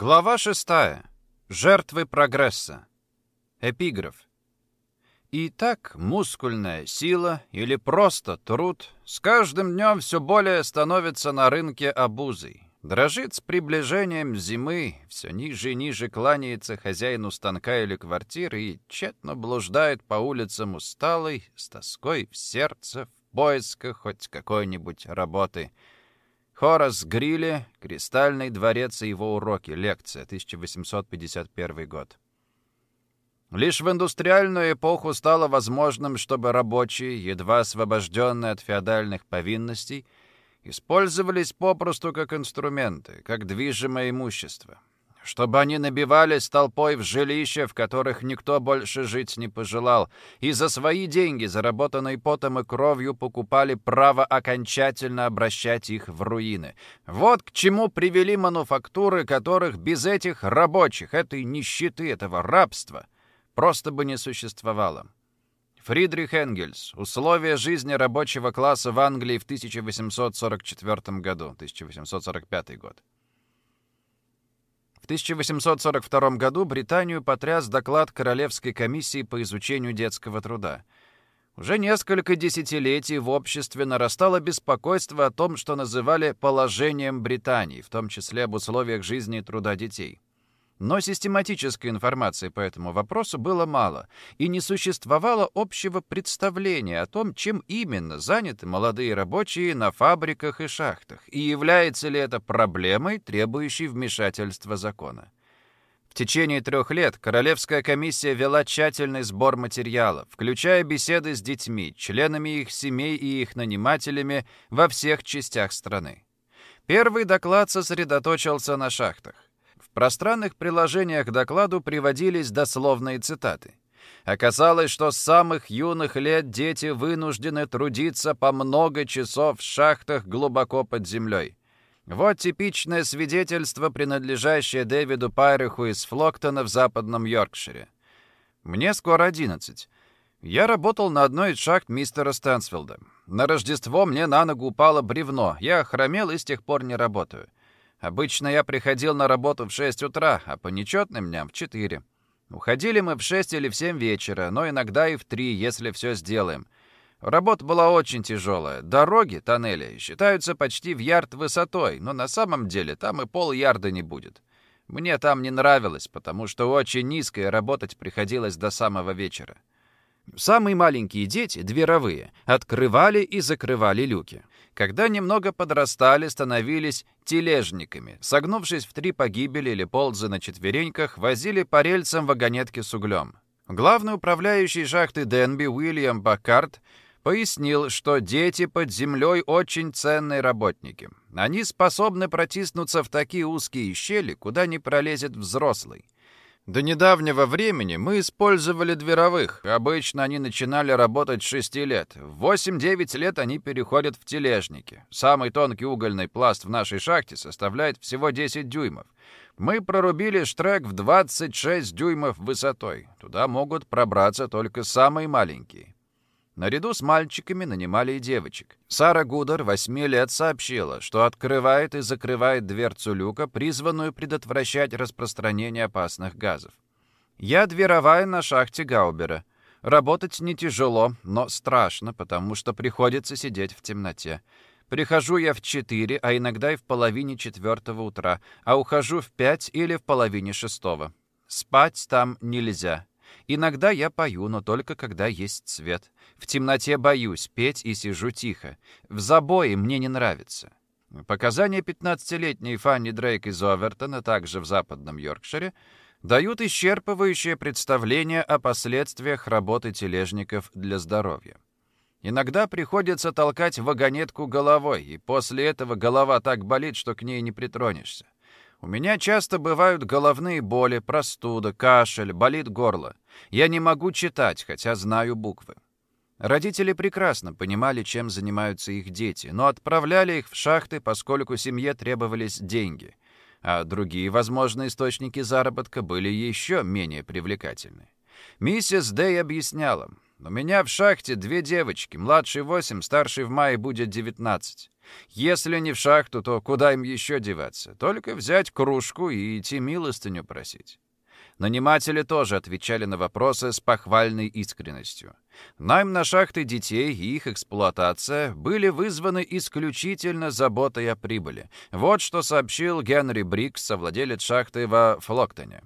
Глава 6. Жертвы прогресса. Эпиграф. Итак, мускульная сила или просто труд с каждым днем все более становится на рынке обузой. Дрожит с приближением зимы, все ниже и ниже кланяется хозяину станка или квартиры и тщетно блуждает по улицам усталый, с тоской в сердце, в поисках хоть какой-нибудь работы — Хорас Грилли, «Кристальный дворец и его уроки», лекция, 1851 год. Лишь в индустриальную эпоху стало возможным, чтобы рабочие, едва освобожденные от феодальных повинностей, использовались попросту как инструменты, как движимое имущество чтобы они набивались толпой в жилища, в которых никто больше жить не пожелал, и за свои деньги, заработанные потом и кровью, покупали право окончательно обращать их в руины. Вот к чему привели мануфактуры, которых без этих рабочих, этой нищеты, этого рабства, просто бы не существовало. Фридрих Энгельс. Условия жизни рабочего класса в Англии в 1844 году, 1845 год. 1842 году Британию потряс доклад Королевской комиссии по изучению детского труда. Уже несколько десятилетий в обществе нарастало беспокойство о том, что называли «положением Британии», в том числе об условиях жизни и труда детей. Но систематической информации по этому вопросу было мало, и не существовало общего представления о том, чем именно заняты молодые рабочие на фабриках и шахтах, и является ли это проблемой, требующей вмешательства закона. В течение трех лет Королевская комиссия вела тщательный сбор материалов, включая беседы с детьми, членами их семей и их нанимателями во всех частях страны. Первый доклад сосредоточился на шахтах. В пространных приложениях к докладу приводились дословные цитаты. Оказалось, что с самых юных лет дети вынуждены трудиться по много часов в шахтах глубоко под землей. Вот типичное свидетельство, принадлежащее Дэвиду Пайреху из Флоктона в западном Йоркшире. «Мне скоро 11. Я работал на одной из шахт мистера Стэнсфилда. На Рождество мне на ногу упало бревно. Я хромел и с тех пор не работаю. Обычно я приходил на работу в 6 утра, а по нечетным дням в 4. Уходили мы в 6 или в 7 вечера, но иногда и в 3, если все сделаем. Работа была очень тяжелая. Дороги, тоннели, считаются почти в ярд высотой, но на самом деле там и пол ярда не будет. Мне там не нравилось, потому что очень низко и работать приходилось до самого вечера. Самые маленькие дети, дверовые, открывали и закрывали люки. Когда немного подрастали, становились тележниками. Согнувшись в три погибели или ползы на четвереньках, возили по рельсам вагонетки с углем. Главный управляющий шахты Денби Уильям Баккарт пояснил, что дети под землей очень ценные работники. Они способны протиснуться в такие узкие щели, куда не пролезет взрослый. До недавнего времени мы использовали дверовых. Обычно они начинали работать с 6 лет. В 8-9 лет они переходят в тележники. Самый тонкий угольный пласт в нашей шахте составляет всего 10 дюймов. Мы прорубили штрек в 26 дюймов высотой. Туда могут пробраться только самые маленькие. Наряду с мальчиками нанимали и девочек. Сара Гудер, 8 лет, сообщила, что открывает и закрывает дверцу люка, призванную предотвращать распространение опасных газов. «Я дверовая на шахте Гаубера. Работать не тяжело, но страшно, потому что приходится сидеть в темноте. Прихожу я в 4, а иногда и в половине четвертого утра, а ухожу в 5 или в половине шестого. Спать там нельзя. Иногда я пою, но только когда есть свет. В темноте боюсь петь и сижу тихо. В забое мне не нравится. Показания 15-летней Фанни Дрейк из Овертона, также в западном Йоркшире, дают исчерпывающее представление о последствиях работы тележников для здоровья. Иногда приходится толкать вагонетку головой, и после этого голова так болит, что к ней не притронешься. У меня часто бывают головные боли, простуда, кашель, болит горло. Я не могу читать, хотя знаю буквы. Родители прекрасно понимали, чем занимаются их дети, но отправляли их в шахты, поскольку семье требовались деньги, а другие возможные источники заработка были еще менее привлекательны. Миссис Дэй объясняла, «У меня в шахте две девочки, младшей 8, старшей в мае будет 19. Если не в шахту, то куда им еще деваться? Только взять кружку и идти милостыню просить. Наниматели тоже отвечали на вопросы с похвальной искренностью. Найм на шахты детей и их эксплуатация были вызваны исключительно заботой о прибыли. Вот что сообщил Генри Брикс, совладелец шахты во Флоктоне.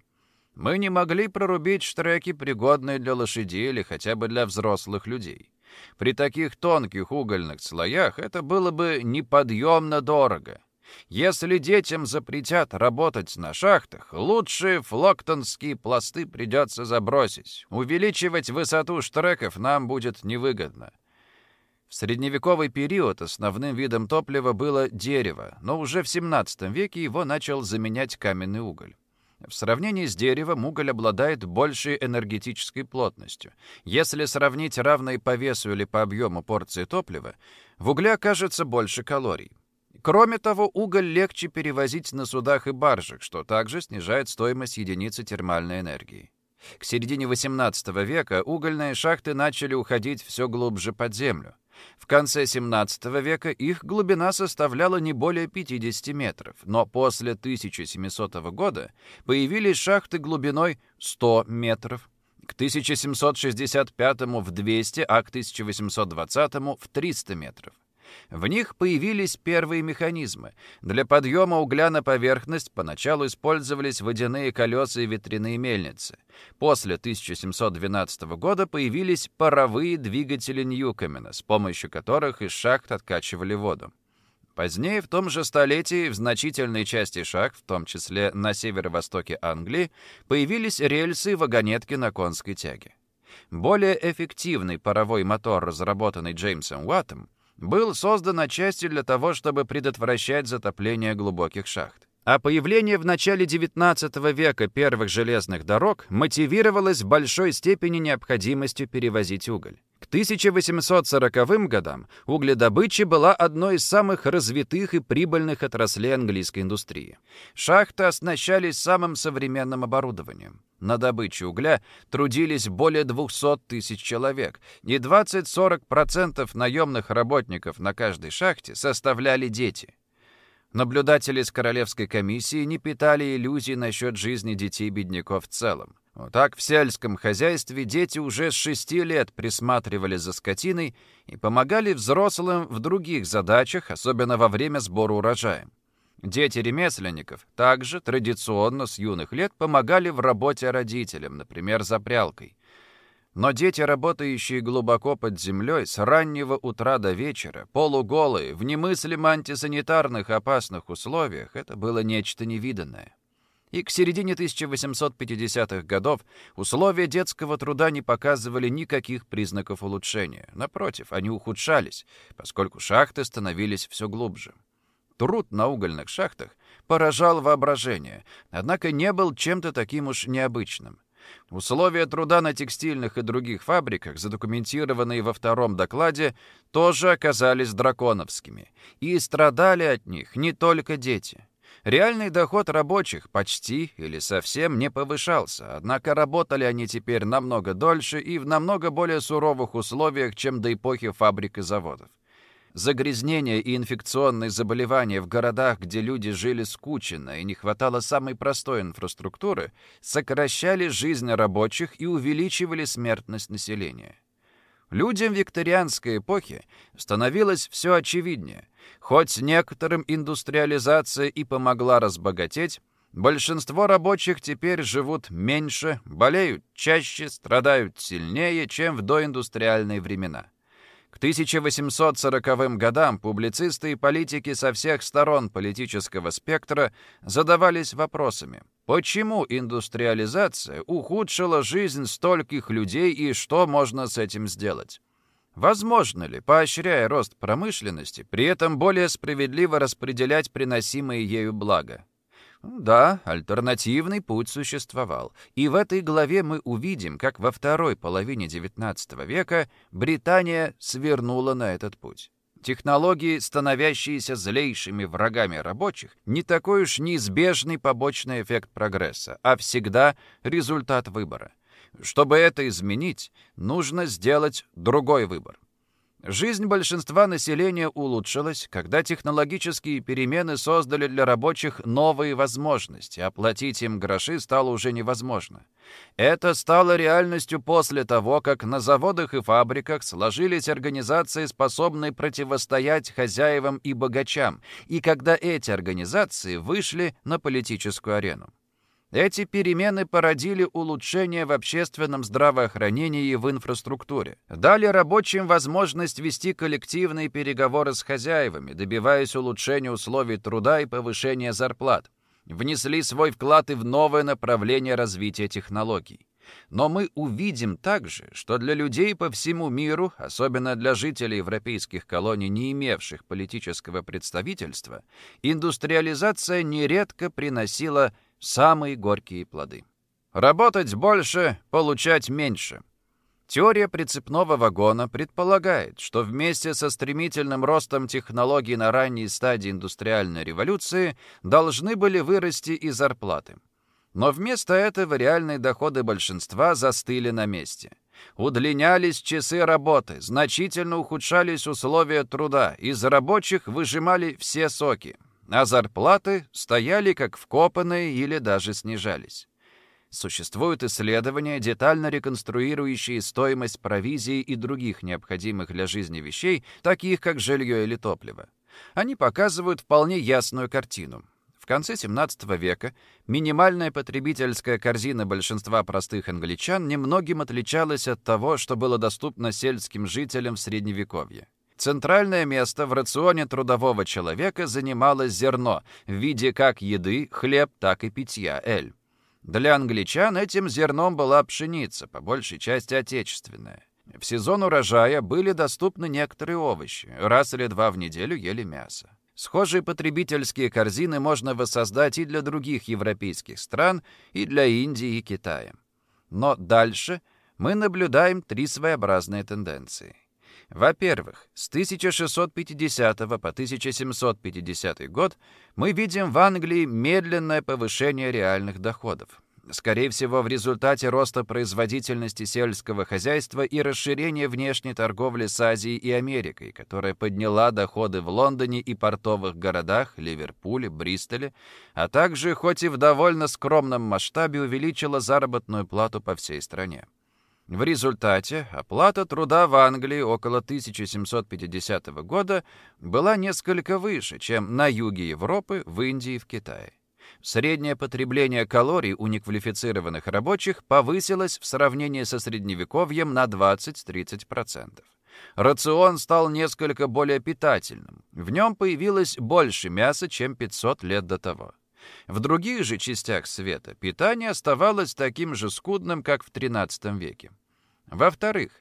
Мы не могли прорубить штреки, пригодные для лошадей или хотя бы для взрослых людей. При таких тонких угольных слоях это было бы неподъемно дорого. Если детям запретят работать на шахтах, лучшие флоктонские пласты придется забросить. Увеличивать высоту штреков нам будет невыгодно. В средневековый период основным видом топлива было дерево, но уже в 17 веке его начал заменять каменный уголь. В сравнении с деревом уголь обладает большей энергетической плотностью. Если сравнить равные по весу или по объему порции топлива, в угле окажется больше калорий. Кроме того, уголь легче перевозить на судах и баржах, что также снижает стоимость единицы термальной энергии. К середине XVIII века угольные шахты начали уходить все глубже под землю. В конце XVII века их глубина составляла не более 50 метров, но после 1700 года появились шахты глубиной 100 метров, к 1765 в 200, а к 1820 в 300 метров. В них появились первые механизмы. Для подъема угля на поверхность поначалу использовались водяные колеса и ветряные мельницы. После 1712 года появились паровые двигатели Ньюкомена, с помощью которых из шахт откачивали воду. Позднее, в том же столетии, в значительной части шахт, в том числе на северо-востоке Англии, появились рельсы и вагонетки на конской тяге. Более эффективный паровой мотор, разработанный Джеймсом Уаттом, был создан отчасти для того, чтобы предотвращать затопление глубоких шахт. А появление в начале XIX века первых железных дорог мотивировалось в большой степени необходимостью перевозить уголь. К 1840 годам угледобыча была одной из самых развитых и прибыльных отраслей английской индустрии. Шахты оснащались самым современным оборудованием. На добыче угля трудились более 200 тысяч человек, и 20-40% наемных работников на каждой шахте составляли дети. Наблюдатели с Королевской комиссии не питали иллюзий насчет жизни детей-бедняков в целом. Так в сельском хозяйстве дети уже с шести лет присматривали за скотиной и помогали взрослым в других задачах, особенно во время сбора урожая. Дети ремесленников также традиционно с юных лет помогали в работе родителям, например, за прялкой. Но дети, работающие глубоко под землей, с раннего утра до вечера, полуголые, в немыслимо антисанитарных опасных условиях, это было нечто невиданное. И к середине 1850-х годов условия детского труда не показывали никаких признаков улучшения. Напротив, они ухудшались, поскольку шахты становились все глубже. Труд на угольных шахтах поражал воображение, однако не был чем-то таким уж необычным. Условия труда на текстильных и других фабриках, задокументированные во втором докладе, тоже оказались драконовскими, и страдали от них не только дети. Реальный доход рабочих почти или совсем не повышался, однако работали они теперь намного дольше и в намного более суровых условиях, чем до эпохи фабрик и заводов. Загрязнение и инфекционные заболевания в городах, где люди жили скученно и не хватало самой простой инфраструктуры, сокращали жизнь рабочих и увеличивали смертность населения. Людям викторианской эпохи становилось все очевиднее. Хоть некоторым индустриализация и помогла разбогатеть, большинство рабочих теперь живут меньше, болеют чаще, страдают сильнее, чем в доиндустриальные времена. К 1840 годам публицисты и политики со всех сторон политического спектра задавались вопросами, почему индустриализация ухудшила жизнь стольких людей и что можно с этим сделать? Возможно ли, поощряя рост промышленности, при этом более справедливо распределять приносимые ею блага? Да, альтернативный путь существовал. И в этой главе мы увидим, как во второй половине XIX века Британия свернула на этот путь. Технологии, становящиеся злейшими врагами рабочих, не такой уж неизбежный побочный эффект прогресса, а всегда результат выбора. Чтобы это изменить, нужно сделать другой выбор. Жизнь большинства населения улучшилась, когда технологические перемены создали для рабочих новые возможности, оплатить им гроши стало уже невозможно. Это стало реальностью после того, как на заводах и фабриках сложились организации, способные противостоять хозяевам и богачам, и когда эти организации вышли на политическую арену. Эти перемены породили улучшение в общественном здравоохранении и в инфраструктуре. Дали рабочим возможность вести коллективные переговоры с хозяевами, добиваясь улучшения условий труда и повышения зарплат. Внесли свой вклад и в новое направление развития технологий. Но мы увидим также, что для людей по всему миру, особенно для жителей европейских колоний, не имевших политического представительства, индустриализация нередко приносила самые горькие плоды. Работать больше, получать меньше. Теория прицепного вагона предполагает, что вместе со стремительным ростом технологий на ранней стадии индустриальной революции должны были вырасти и зарплаты. Но вместо этого реальные доходы большинства застыли на месте. Удлинялись часы работы, значительно ухудшались условия труда, из рабочих выжимали все соки а зарплаты стояли как вкопанные или даже снижались. Существуют исследования, детально реконструирующие стоимость провизии и других необходимых для жизни вещей, таких как жилье или топливо. Они показывают вполне ясную картину. В конце 17 века минимальная потребительская корзина большинства простых англичан немногим отличалась от того, что было доступно сельским жителям в Средневековье. Центральное место в рационе трудового человека занимало зерно в виде как еды, хлеб, так и питья, эль. Для англичан этим зерном была пшеница, по большей части отечественная. В сезон урожая были доступны некоторые овощи. Раз или два в неделю ели мясо. Схожие потребительские корзины можно воссоздать и для других европейских стран, и для Индии и Китая. Но дальше мы наблюдаем три своеобразные тенденции. Во-первых, с 1650 по 1750 год мы видим в Англии медленное повышение реальных доходов. Скорее всего, в результате роста производительности сельского хозяйства и расширения внешней торговли с Азией и Америкой, которая подняла доходы в Лондоне и портовых городах, Ливерпуле, Бристоле, а также, хоть и в довольно скромном масштабе, увеличила заработную плату по всей стране. В результате оплата труда в Англии около 1750 года была несколько выше, чем на юге Европы, в Индии и в Китае. Среднее потребление калорий у неквалифицированных рабочих повысилось в сравнении со средневековьем на 20-30%. Рацион стал несколько более питательным. В нем появилось больше мяса, чем 500 лет до того. В других же частях света питание оставалось таким же скудным, как в XIII веке. Во-вторых,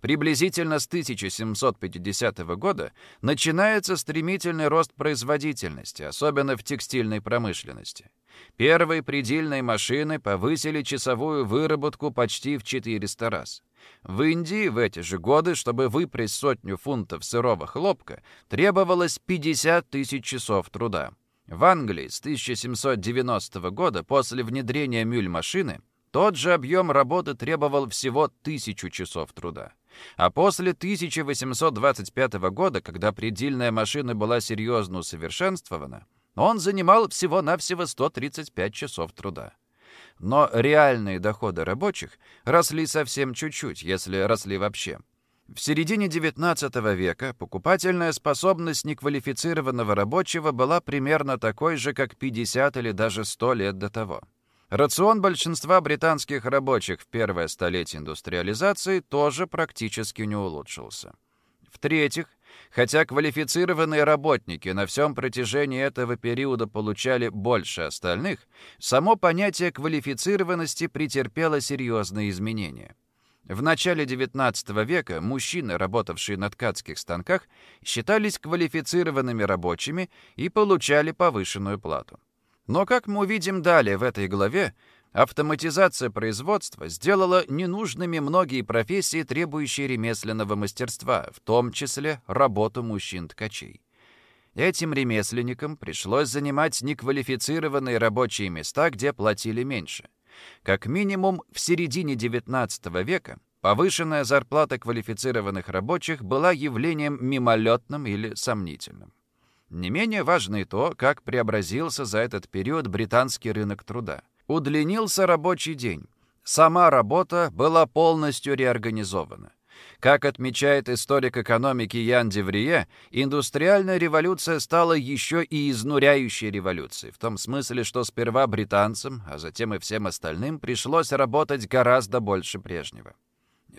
приблизительно с 1750 года начинается стремительный рост производительности, особенно в текстильной промышленности. Первые предельные машины повысили часовую выработку почти в 400 раз. В Индии в эти же годы, чтобы выпрясть сотню фунтов сырого хлопка, требовалось 50 тысяч часов труда. В Англии с 1790 года после внедрения мюль-машины тот же объем работы требовал всего тысячу часов труда. А после 1825 года, когда предельная машина была серьезно усовершенствована, он занимал всего-навсего 135 часов труда. Но реальные доходы рабочих росли совсем чуть-чуть, если росли вообще. В середине XIX века покупательная способность неквалифицированного рабочего была примерно такой же, как 50 или даже 100 лет до того. Рацион большинства британских рабочих в первое столетие индустриализации тоже практически не улучшился. В-третьих, хотя квалифицированные работники на всем протяжении этого периода получали больше остальных, само понятие квалифицированности претерпело серьезные изменения. В начале XIX века мужчины, работавшие на ткацких станках, считались квалифицированными рабочими и получали повышенную плату. Но, как мы увидим далее в этой главе, автоматизация производства сделала ненужными многие профессии, требующие ремесленного мастерства, в том числе работу мужчин-ткачей. Этим ремесленникам пришлось занимать неквалифицированные рабочие места, где платили меньше. Как минимум, в середине XIX века Повышенная зарплата квалифицированных рабочих была явлением мимолетным или сомнительным. Не менее важно и то, как преобразился за этот период британский рынок труда. Удлинился рабочий день. Сама работа была полностью реорганизована. Как отмечает историк экономики Ян Деврие, индустриальная революция стала еще и изнуряющей революцией, в том смысле, что сперва британцам, а затем и всем остальным пришлось работать гораздо больше прежнего.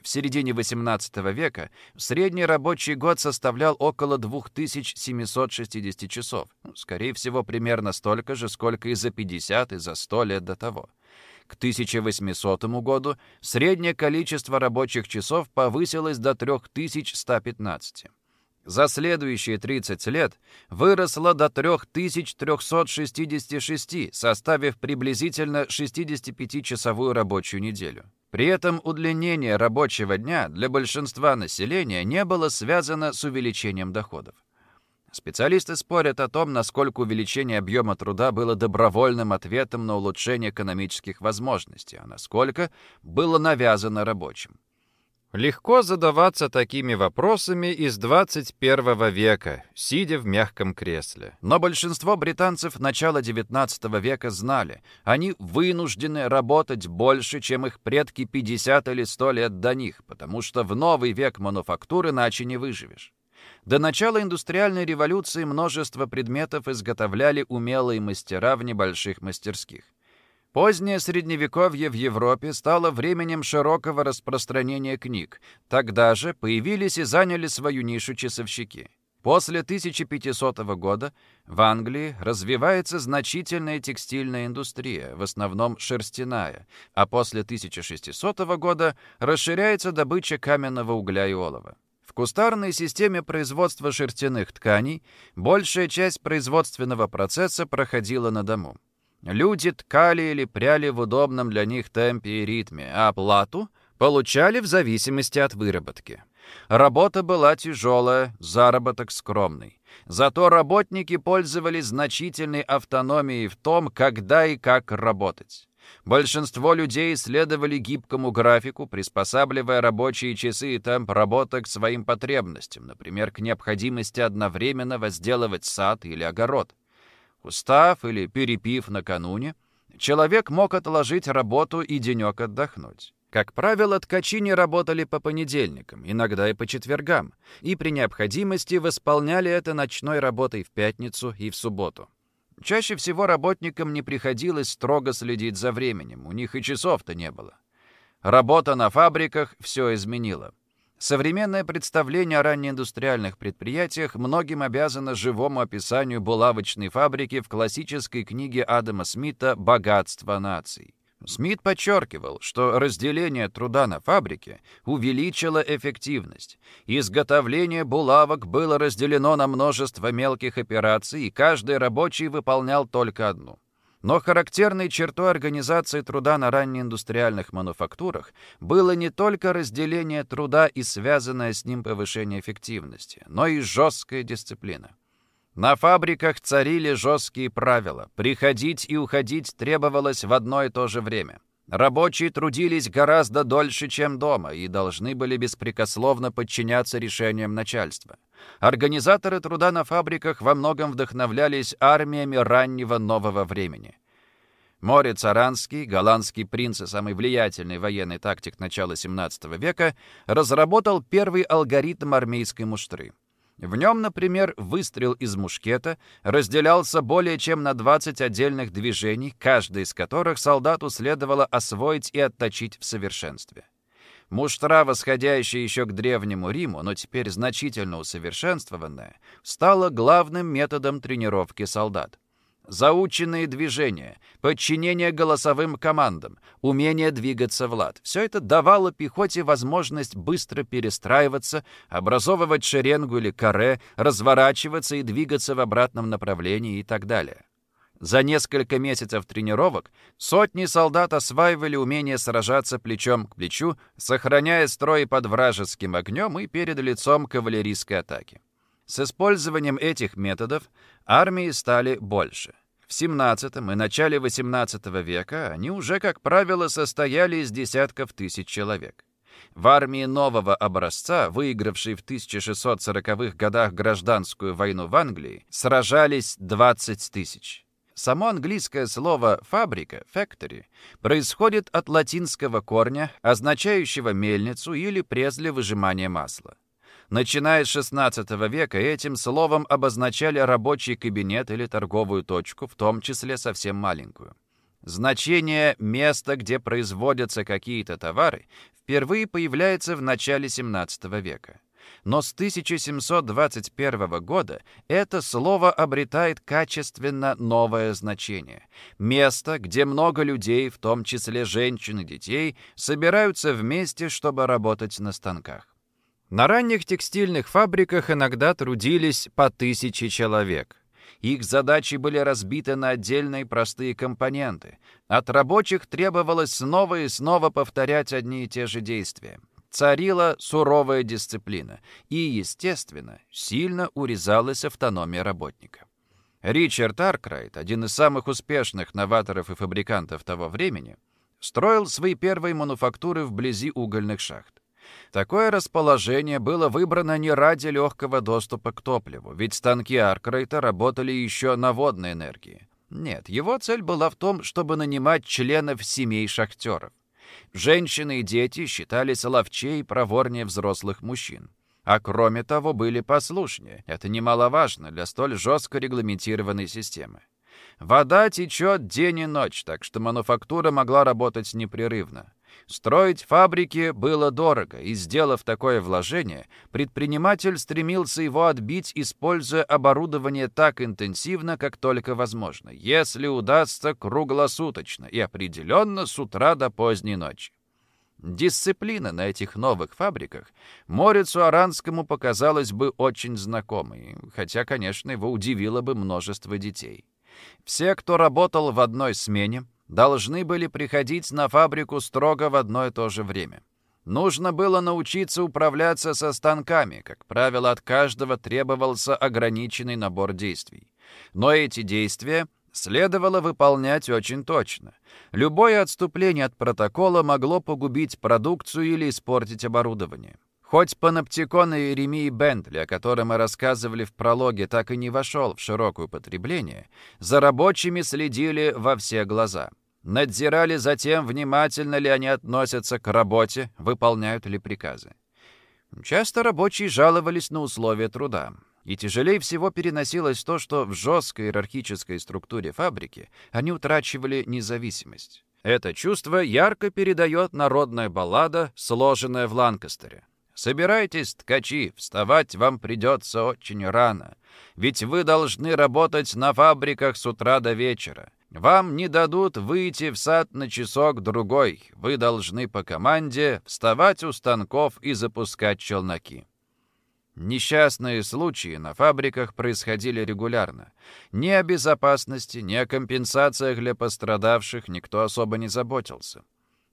В середине XVIII века средний рабочий год составлял около 2760 часов. Ну, скорее всего, примерно столько же, сколько и за 50, и за 100 лет до того. К 1800 году среднее количество рабочих часов повысилось до 3115. За следующие 30 лет выросло до 3366, составив приблизительно 65-часовую рабочую неделю. При этом удлинение рабочего дня для большинства населения не было связано с увеличением доходов. Специалисты спорят о том, насколько увеличение объема труда было добровольным ответом на улучшение экономических возможностей, а насколько было навязано рабочим. Легко задаваться такими вопросами из 21 века, сидя в мягком кресле. Но большинство британцев начала 19 века знали, они вынуждены работать больше, чем их предки 50 или 100 лет до них, потому что в новый век мануфактуры иначе не выживешь. До начала индустриальной революции множество предметов изготовляли умелые мастера в небольших мастерских. Позднее Средневековье в Европе стало временем широкого распространения книг. Тогда же появились и заняли свою нишу часовщики. После 1500 года в Англии развивается значительная текстильная индустрия, в основном шерстяная, а после 1600 года расширяется добыча каменного угля и олова. Кустарной системе производства шерстяных тканей большая часть производственного процесса проходила на дому. Люди ткали или пряли в удобном для них темпе и ритме, а оплату получали в зависимости от выработки. Работа была тяжелая, заработок скромный. Зато работники пользовались значительной автономией в том, когда и как работать. Большинство людей следовали гибкому графику, приспосабливая рабочие часы и темп работы к своим потребностям, например, к необходимости одновременно возделывать сад или огород. Устав или перепив накануне, человек мог отложить работу и денек отдохнуть. Как правило, ткачи не работали по понедельникам, иногда и по четвергам, и при необходимости восполняли это ночной работой в пятницу и в субботу. Чаще всего работникам не приходилось строго следить за временем, у них и часов-то не было. Работа на фабриках все изменила. Современное представление о раннеиндустриальных предприятиях многим обязано живому описанию булавочной фабрики в классической книге Адама Смита «Богатство наций». Смит подчеркивал, что разделение труда на фабрике увеличило эффективность. Изготовление булавок было разделено на множество мелких операций, и каждый рабочий выполнял только одну. Но характерной чертой организации труда на раннеиндустриальных мануфактурах было не только разделение труда и связанное с ним повышение эффективности, но и жесткая дисциплина. На фабриках царили жесткие правила. Приходить и уходить требовалось в одно и то же время. Рабочие трудились гораздо дольше, чем дома, и должны были беспрекословно подчиняться решениям начальства. Организаторы труда на фабриках во многом вдохновлялись армиями раннего нового времени. Морец Аранский, голландский принц и самый влиятельный военный тактик начала XVII века, разработал первый алгоритм армейской муштры. В нем, например, выстрел из мушкета разделялся более чем на 20 отдельных движений, каждое из которых солдату следовало освоить и отточить в совершенстве. Муштра, восходящая еще к Древнему Риму, но теперь значительно усовершенствованная, стала главным методом тренировки солдат. Заученные движения, подчинение голосовым командам, умение двигаться в лад. Все это давало пехоте возможность быстро перестраиваться, образовывать шеренгу или каре, разворачиваться и двигаться в обратном направлении и так далее. За несколько месяцев тренировок сотни солдат осваивали умение сражаться плечом к плечу, сохраняя строй под вражеским огнем и перед лицом кавалерийской атаки. С использованием этих методов армии стали больше. В 17 и начале 18 века они уже, как правило, состояли из десятков тысяч человек. В армии нового образца, выигравшей в 1640-х годах гражданскую войну в Англии, сражались 20 тысяч. Само английское слово «фабрика» — «factory» происходит от латинского корня, означающего мельницу или пресс для выжимания масла. Начиная с XVI века этим словом обозначали рабочий кабинет или торговую точку, в том числе совсем маленькую. Значение места, где производятся какие-то товары, впервые появляется в начале XVII века. Но с 1721 года это слово обретает качественно новое значение. Место, где много людей, в том числе женщин и детей, собираются вместе, чтобы работать на станках. На ранних текстильных фабриках иногда трудились по тысяче человек. Их задачи были разбиты на отдельные простые компоненты. От рабочих требовалось снова и снова повторять одни и те же действия. Царила суровая дисциплина и, естественно, сильно урезалась автономия работника. Ричард Аркрайт, один из самых успешных новаторов и фабрикантов того времени, строил свои первые мануфактуры вблизи угольных шахт. Такое расположение было выбрано не ради легкого доступа к топливу, ведь станки Аркрайта работали еще на водной энергии. Нет, его цель была в том, чтобы нанимать членов семей шахтеров. Женщины и дети считались ловчей проворнее взрослых мужчин. А кроме того, были послушнее. Это немаловажно для столь жестко регламентированной системы. Вода течет день и ночь, так что мануфактура могла работать непрерывно. Строить фабрики было дорого, и, сделав такое вложение, предприниматель стремился его отбить, используя оборудование так интенсивно, как только возможно, если удастся круглосуточно и определенно с утра до поздней ночи. Дисциплина на этих новых фабриках Морицу Аранскому показалась бы очень знакомой, хотя, конечно, его удивило бы множество детей. Все, кто работал в одной смене, должны были приходить на фабрику строго в одно и то же время. Нужно было научиться управляться со станками. Как правило, от каждого требовался ограниченный набор действий. Но эти действия следовало выполнять очень точно. Любое отступление от протокола могло погубить продукцию или испортить оборудование. Хоть паноптикон Иеремии Бентли, о котором мы рассказывали в прологе, так и не вошел в широкое употребление, за рабочими следили во все глаза — надзирали за тем, внимательно ли они относятся к работе, выполняют ли приказы. Часто рабочие жаловались на условия труда. И тяжелее всего переносилось то, что в жесткой иерархической структуре фабрики они утрачивали независимость. Это чувство ярко передает народная баллада, сложенная в Ланкастере. «Собирайтесь, ткачи, вставать вам придется очень рано, ведь вы должны работать на фабриках с утра до вечера. Вам не дадут выйти в сад на часок-другой. Вы должны по команде вставать у станков и запускать челноки. Несчастные случаи на фабриках происходили регулярно. Ни о безопасности, ни о компенсациях для пострадавших никто особо не заботился.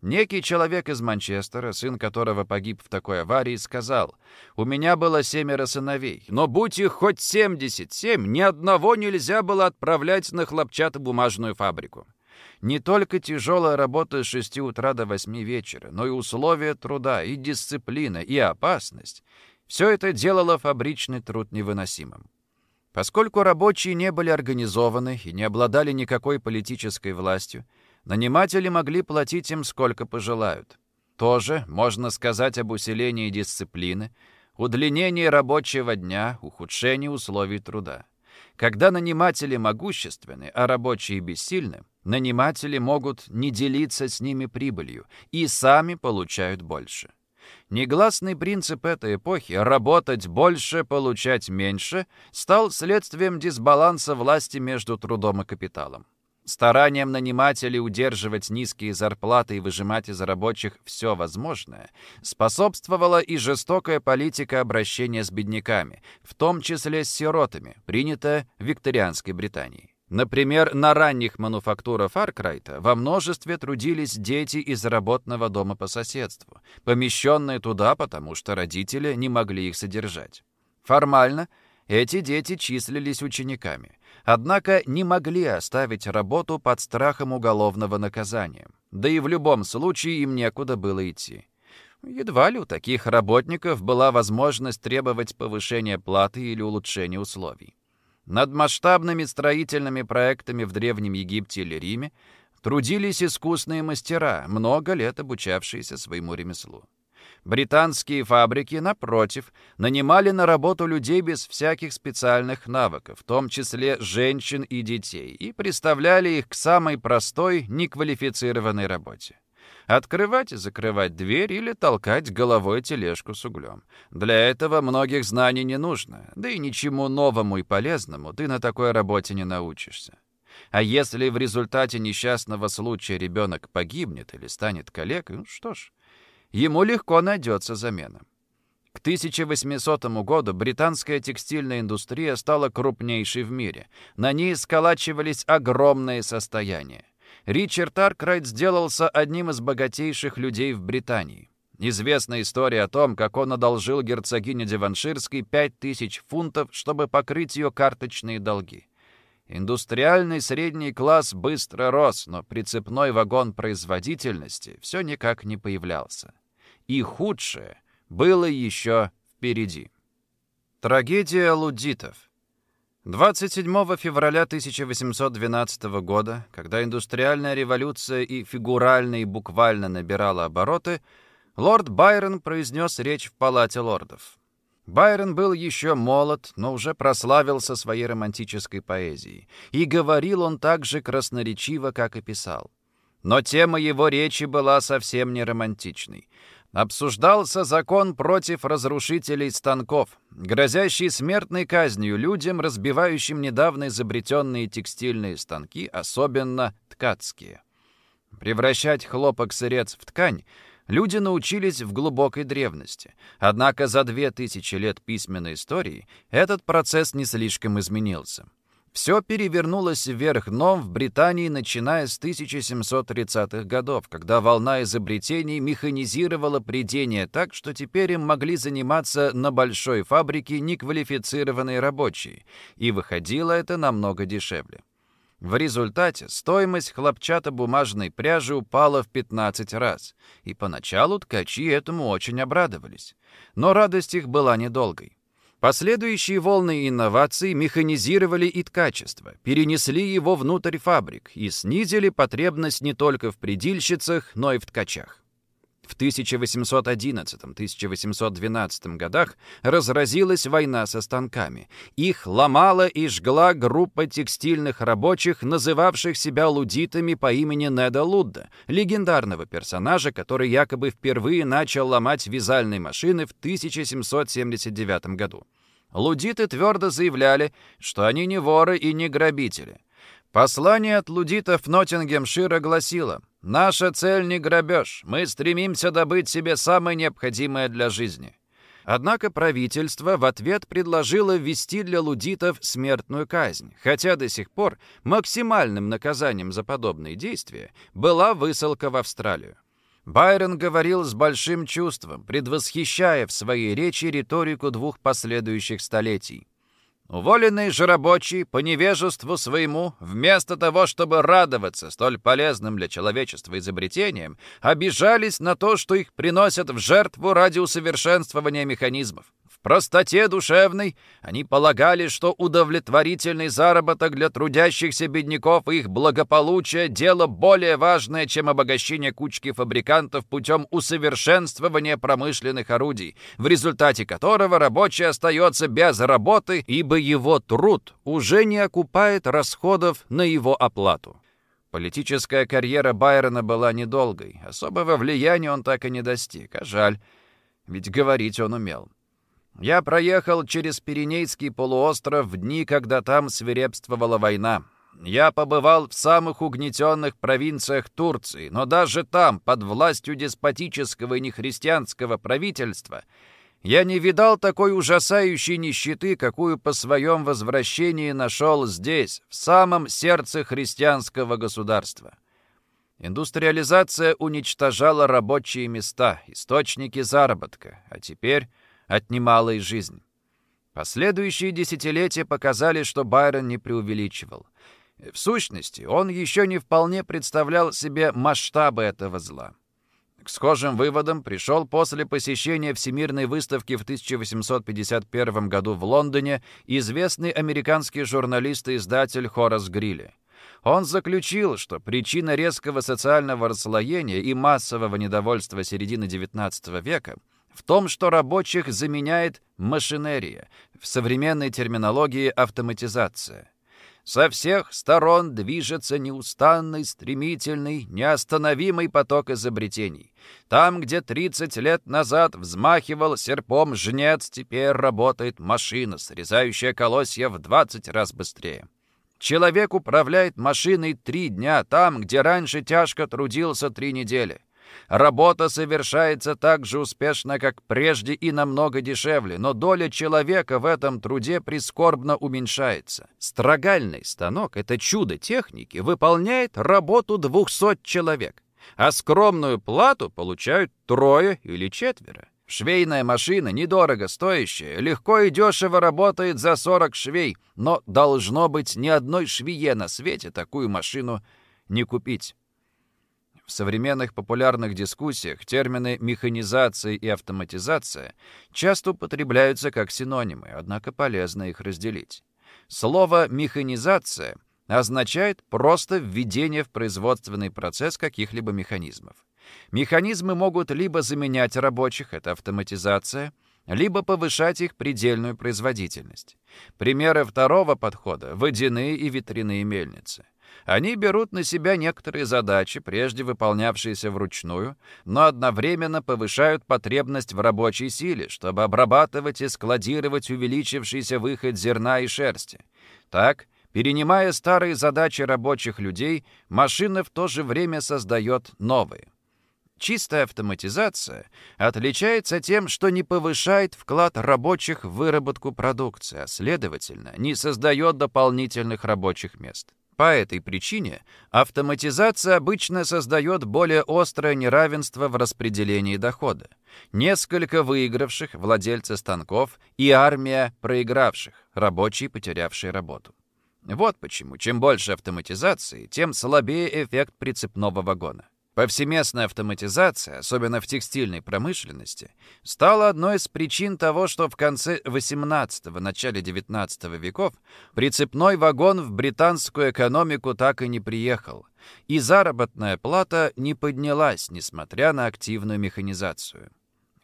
Некий человек из Манчестера, сын которого погиб в такой аварии, сказал, «У меня было семеро сыновей, но будь их хоть семьдесят семь, ни одного нельзя было отправлять на хлопчатобумажную фабрику». Не только тяжелая работа с шести утра до восьми вечера, но и условия труда, и дисциплина, и опасность. Все это делало фабричный труд невыносимым. Поскольку рабочие не были организованы и не обладали никакой политической властью, Наниматели могли платить им сколько пожелают. Тоже можно сказать об усилении дисциплины, удлинении рабочего дня, ухудшении условий труда. Когда наниматели могущественны, а рабочие бессильны, наниматели могут не делиться с ними прибылью и сами получают больше. Негласный принцип этой эпохи «работать больше, получать меньше» стал следствием дисбаланса власти между трудом и капиталом. Старанием нанимателей удерживать низкие зарплаты и выжимать из рабочих все возможное способствовала и жестокая политика обращения с бедняками, в том числе с сиротами, принятая в викторианской Британии. Например, на ранних мануфактурах Аркрайта во множестве трудились дети из работного дома по соседству, помещенные туда, потому что родители не могли их содержать. Формально эти дети числились учениками. Однако не могли оставить работу под страхом уголовного наказания. Да и в любом случае им некуда было идти. Едва ли у таких работников была возможность требовать повышения платы или улучшения условий. Над масштабными строительными проектами в Древнем Египте или Риме трудились искусные мастера, много лет обучавшиеся своему ремеслу. Британские фабрики, напротив, нанимали на работу людей без всяких специальных навыков, в том числе женщин и детей, и представляли их к самой простой, неквалифицированной работе. Открывать и закрывать дверь или толкать головой тележку с углем. Для этого многих знаний не нужно, да и ничему новому и полезному ты на такой работе не научишься. А если в результате несчастного случая ребенок погибнет или станет калекой, ну что ж, ему легко найдется замена. К 1800 году британская текстильная индустрия стала крупнейшей в мире. На ней сколачивались огромные состояния. Ричард Аркрайт сделался одним из богатейших людей в Британии. Известна история о том, как он одолжил герцогине Диванширской 5000 фунтов, чтобы покрыть ее карточные долги. Индустриальный средний класс быстро рос, но прицепной вагон производительности все никак не появлялся. И худшее было еще впереди. Трагедия лудитов. 27 февраля 1812 года, когда индустриальная революция и фигурально и буквально набирала обороты, лорд Байрон произнес речь в Палате лордов. Байрон был еще молод, но уже прославился своей романтической поэзией. И говорил он так же красноречиво, как и писал. Но тема его речи была совсем не романтичной. Обсуждался закон против разрушителей станков, грозящий смертной казнью людям, разбивающим недавно изобретенные текстильные станки, особенно ткацкие. Превращать хлопок-сырец в ткань люди научились в глубокой древности. Однако за две тысячи лет письменной истории этот процесс не слишком изменился. Все перевернулось вверх дном в Британии, начиная с 1730-х годов, когда волна изобретений механизировала придение так, что теперь им могли заниматься на большой фабрике неквалифицированные рабочие, и выходило это намного дешевле. В результате стоимость хлопчатобумажной пряжи упала в 15 раз, и поначалу ткачи этому очень обрадовались. Но радость их была недолгой. Последующие волны инноваций механизировали и ткачество, перенесли его внутрь фабрик и снизили потребность не только в предильщицах, но и в ткачах. В 1811-1812 годах разразилась война со станками. Их ломала и жгла группа текстильных рабочих, называвших себя лудитами по имени Неда Лудда, легендарного персонажа, который якобы впервые начал ломать вязальные машины в 1779 году. Лудиты твердо заявляли, что они не воры и не грабители. Послание от лудитов Ноттингемшира гласило «Наша цель не грабеж, мы стремимся добыть себе самое необходимое для жизни». Однако правительство в ответ предложило ввести для лудитов смертную казнь, хотя до сих пор максимальным наказанием за подобные действия была высылка в Австралию. Байрон говорил с большим чувством, предвосхищая в своей речи риторику двух последующих столетий. Уволенные же рабочие по невежеству своему, вместо того, чтобы радоваться столь полезным для человечества изобретениям, обижались на то, что их приносят в жертву ради усовершенствования механизмов. Простоте душевной они полагали, что удовлетворительный заработок для трудящихся бедняков и их благополучие – дело более важное, чем обогащение кучки фабрикантов путем усовершенствования промышленных орудий, в результате которого рабочий остается без работы, ибо его труд уже не окупает расходов на его оплату. Политическая карьера Байрона была недолгой. Особого влияния он так и не достиг, а жаль, ведь говорить он умел. Я проехал через Пиренейский полуостров в дни, когда там свирепствовала война. Я побывал в самых угнетенных провинциях Турции, но даже там, под властью деспотического и нехристианского правительства, я не видал такой ужасающей нищеты, какую по своем возвращении нашел здесь, в самом сердце христианского государства. Индустриализация уничтожала рабочие места, источники заработка, а теперь отнимала и жизнь. Последующие десятилетия показали, что Байрон не преувеличивал. В сущности, он еще не вполне представлял себе масштабы этого зла. к схожим выводам пришел после посещения Всемирной выставки в 1851 году в Лондоне известный американский журналист и издатель Хорас Грилли. Он заключил, что причина резкого социального расслоения и массового недовольства середины XIX века в том, что рабочих заменяет машинерия, в современной терминологии автоматизация. Со всех сторон движется неустанный, стремительный, неостановимый поток изобретений. Там, где 30 лет назад взмахивал серпом жнец, теперь работает машина, срезающая колосья в 20 раз быстрее. Человек управляет машиной три дня там, где раньше тяжко трудился три недели. Работа совершается так же успешно, как прежде и намного дешевле, но доля человека в этом труде прискорбно уменьшается. Строгальный станок — это чудо техники, выполняет работу 200 человек, а скромную плату получают трое или четверо. Швейная машина, недорого стоящая, легко и дешево работает за 40 швей, но должно быть ни одной швее на свете такую машину не купить. В современных популярных дискуссиях термины «механизация» и «автоматизация» часто употребляются как синонимы, однако полезно их разделить. Слово «механизация» означает просто введение в производственный процесс каких-либо механизмов. Механизмы могут либо заменять рабочих, это автоматизация, либо повышать их предельную производительность. Примеры второго подхода – водяные и ветряные мельницы – они берут на себя некоторые задачи, прежде выполнявшиеся вручную, но одновременно повышают потребность в рабочей силе, чтобы обрабатывать и складировать увеличившийся выход зерна и шерсти. Так, перенимая старые задачи рабочих людей, машина в то же время создает новые. Чистая автоматизация отличается тем, что не повышает вклад рабочих в выработку продукции, а, следовательно, не создает дополнительных рабочих мест. По этой причине автоматизация обычно создает более острое неравенство в распределении дохода. Несколько выигравших владельцы станков и армия проигравших, рабочие, потерявшие работу. Вот почему, чем больше автоматизации, тем слабее эффект прицепного вагона. Повсеместная автоматизация, особенно в текстильной промышленности, стала одной из причин того, что в конце XVIII – начале XIX веков прицепной вагон в британскую экономику так и не приехал, и заработная плата не поднялась, несмотря на активную механизацию.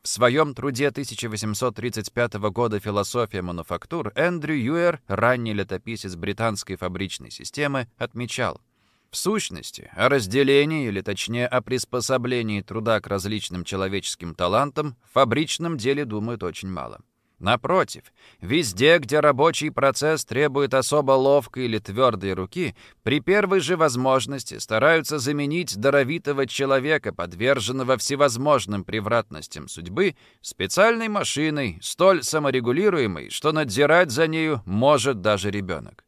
В своем труде 1835 года «Философия мануфактур» Эндрю Юэр, ранний летописец британской фабричной системы, отмечал – в сущности, о разделении, или точнее о приспособлении труда к различным человеческим талантам в фабричном деле думают очень мало. Напротив, везде, где рабочий процесс требует особо ловкой или твердой руки, при первой же возможности стараются заменить даровитого человека, подверженного всевозможным превратностям судьбы, специальной машиной, столь саморегулируемой, что надзирать за нею может даже ребенок.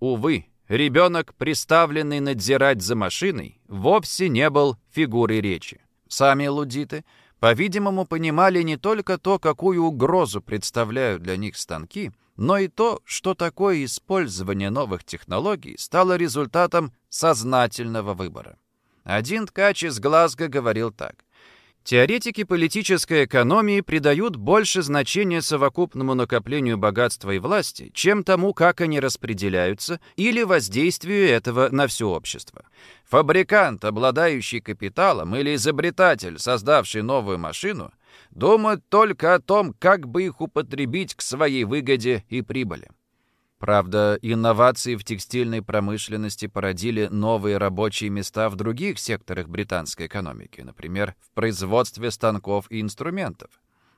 Увы, Ребенок, приставленный надзирать за машиной, вовсе не был фигурой речи. Сами лудиты, по-видимому, понимали не только то, какую угрозу представляют для них станки, но и то, что такое использование новых технологий стало результатом сознательного выбора. Один ткач из Глазго говорил так. Теоретики политической экономии придают больше значения совокупному накоплению богатства и власти, чем тому, как они распределяются, или воздействию этого на все общество. Фабрикант, обладающий капиталом, или изобретатель, создавший новую машину, думают только о том, как бы их употребить к своей выгоде и прибыли. Правда, инновации в текстильной промышленности породили новые рабочие места в других секторах британской экономики, например, в производстве станков и инструментов.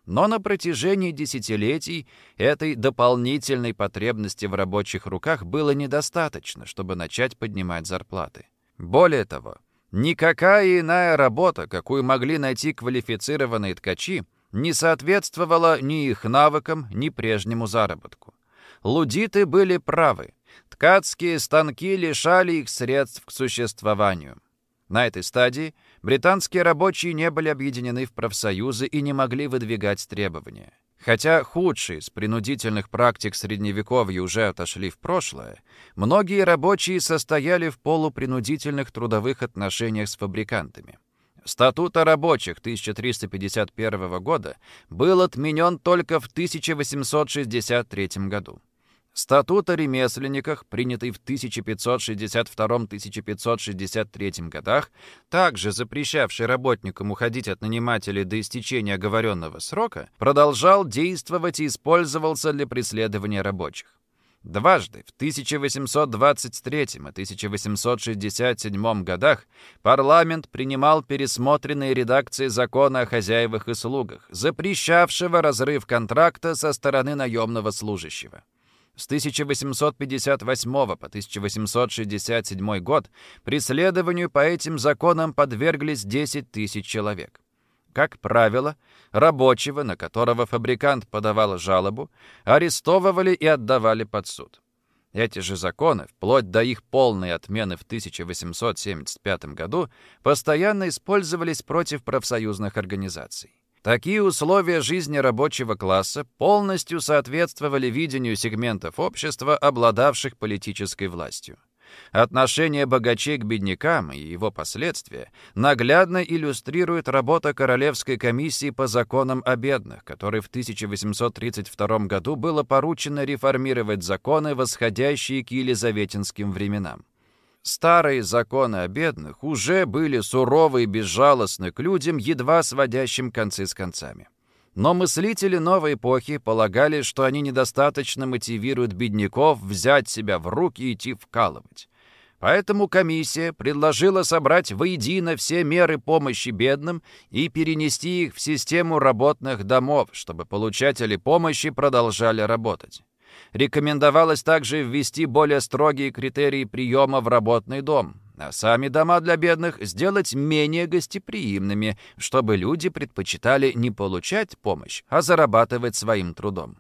Но на протяжении десятилетий этой дополнительной потребности в рабочих руках было недостаточно, чтобы начать поднимать зарплаты. Более того, никакая иная работа, какую могли найти квалифицированные ткачи, не соответствовала ни их навыкам, ни прежнему заработку. Лудиты были правы. Ткацкие станки лишали их средств к существованию. На этой стадии британские рабочие не были объединены в профсоюзы и не могли выдвигать требования. Хотя худшие из принудительных практик Средневековья уже отошли в прошлое, многие рабочие состояли в полупринудительных трудовых отношениях с фабрикантами. Статута рабочих 1351 года был отменен только в 1863 году. Статут о ремесленниках, принятый в 1562-1563 годах, также запрещавший работникам уходить от нанимателей до истечения оговоренного срока, продолжал действовать и использовался для преследования рабочих. Дважды, в 1823 и 1867 годах, парламент принимал пересмотренные редакции закона о хозяевах и слугах, запрещавшего разрыв контракта со стороны наемного служащего. С 1858 по 1867 год преследованию по этим законам подверглись 10 тысяч человек. Как правило, рабочего, на которого фабрикант подавал жалобу, арестовывали и отдавали под суд. Эти же законы, вплоть до их полной отмены в 1875 году, постоянно использовались против профсоюзных организаций. Такие условия жизни рабочего класса полностью соответствовали видению сегментов общества, обладавших политической властью. Отношение богачей к беднякам и его последствия наглядно иллюстрирует работа Королевской комиссии по законам о бедных, которой в 1832 году было поручено реформировать законы, восходящие к елизаветинским временам. Старые законы о бедных уже были суровы и безжалостны к людям, едва сводящим концы с концами. Но мыслители новой эпохи полагали, что они недостаточно мотивируют бедняков взять себя в руки и идти вкалывать. Поэтому комиссия предложила собрать воедино все меры помощи бедным и перенести их в систему работных домов, чтобы получатели помощи продолжали работать. Рекомендовалось также ввести более строгие критерии приема в работный дом, а сами дома для бедных сделать менее гостеприимными, чтобы люди предпочитали не получать помощь, а зарабатывать своим трудом.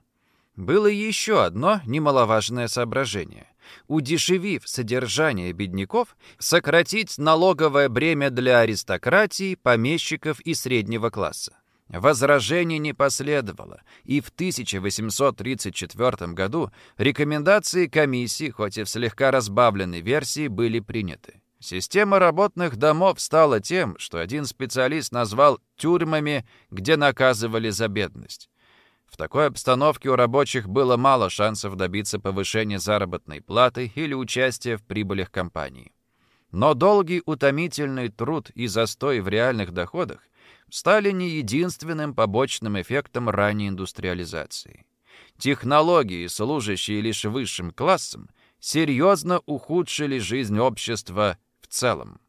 Было еще одно немаловажное соображение. Удешевив содержание бедняков, сократить налоговое бремя для аристократии, помещиков и среднего класса. Возражений не последовало, и в 1834 году рекомендации комиссии, хоть и в слегка разбавленной версии, были приняты. Система работных домов стала тем, что один специалист назвал «тюрьмами», где наказывали за бедность. В такой обстановке у рабочих было мало шансов добиться повышения заработной платы или участия в прибылях компании. Но долгий утомительный труд и застой в реальных доходах стали не единственным побочным эффектом ранней индустриализации. Технологии, служащие лишь высшим классом, серьезно ухудшили жизнь общества в целом.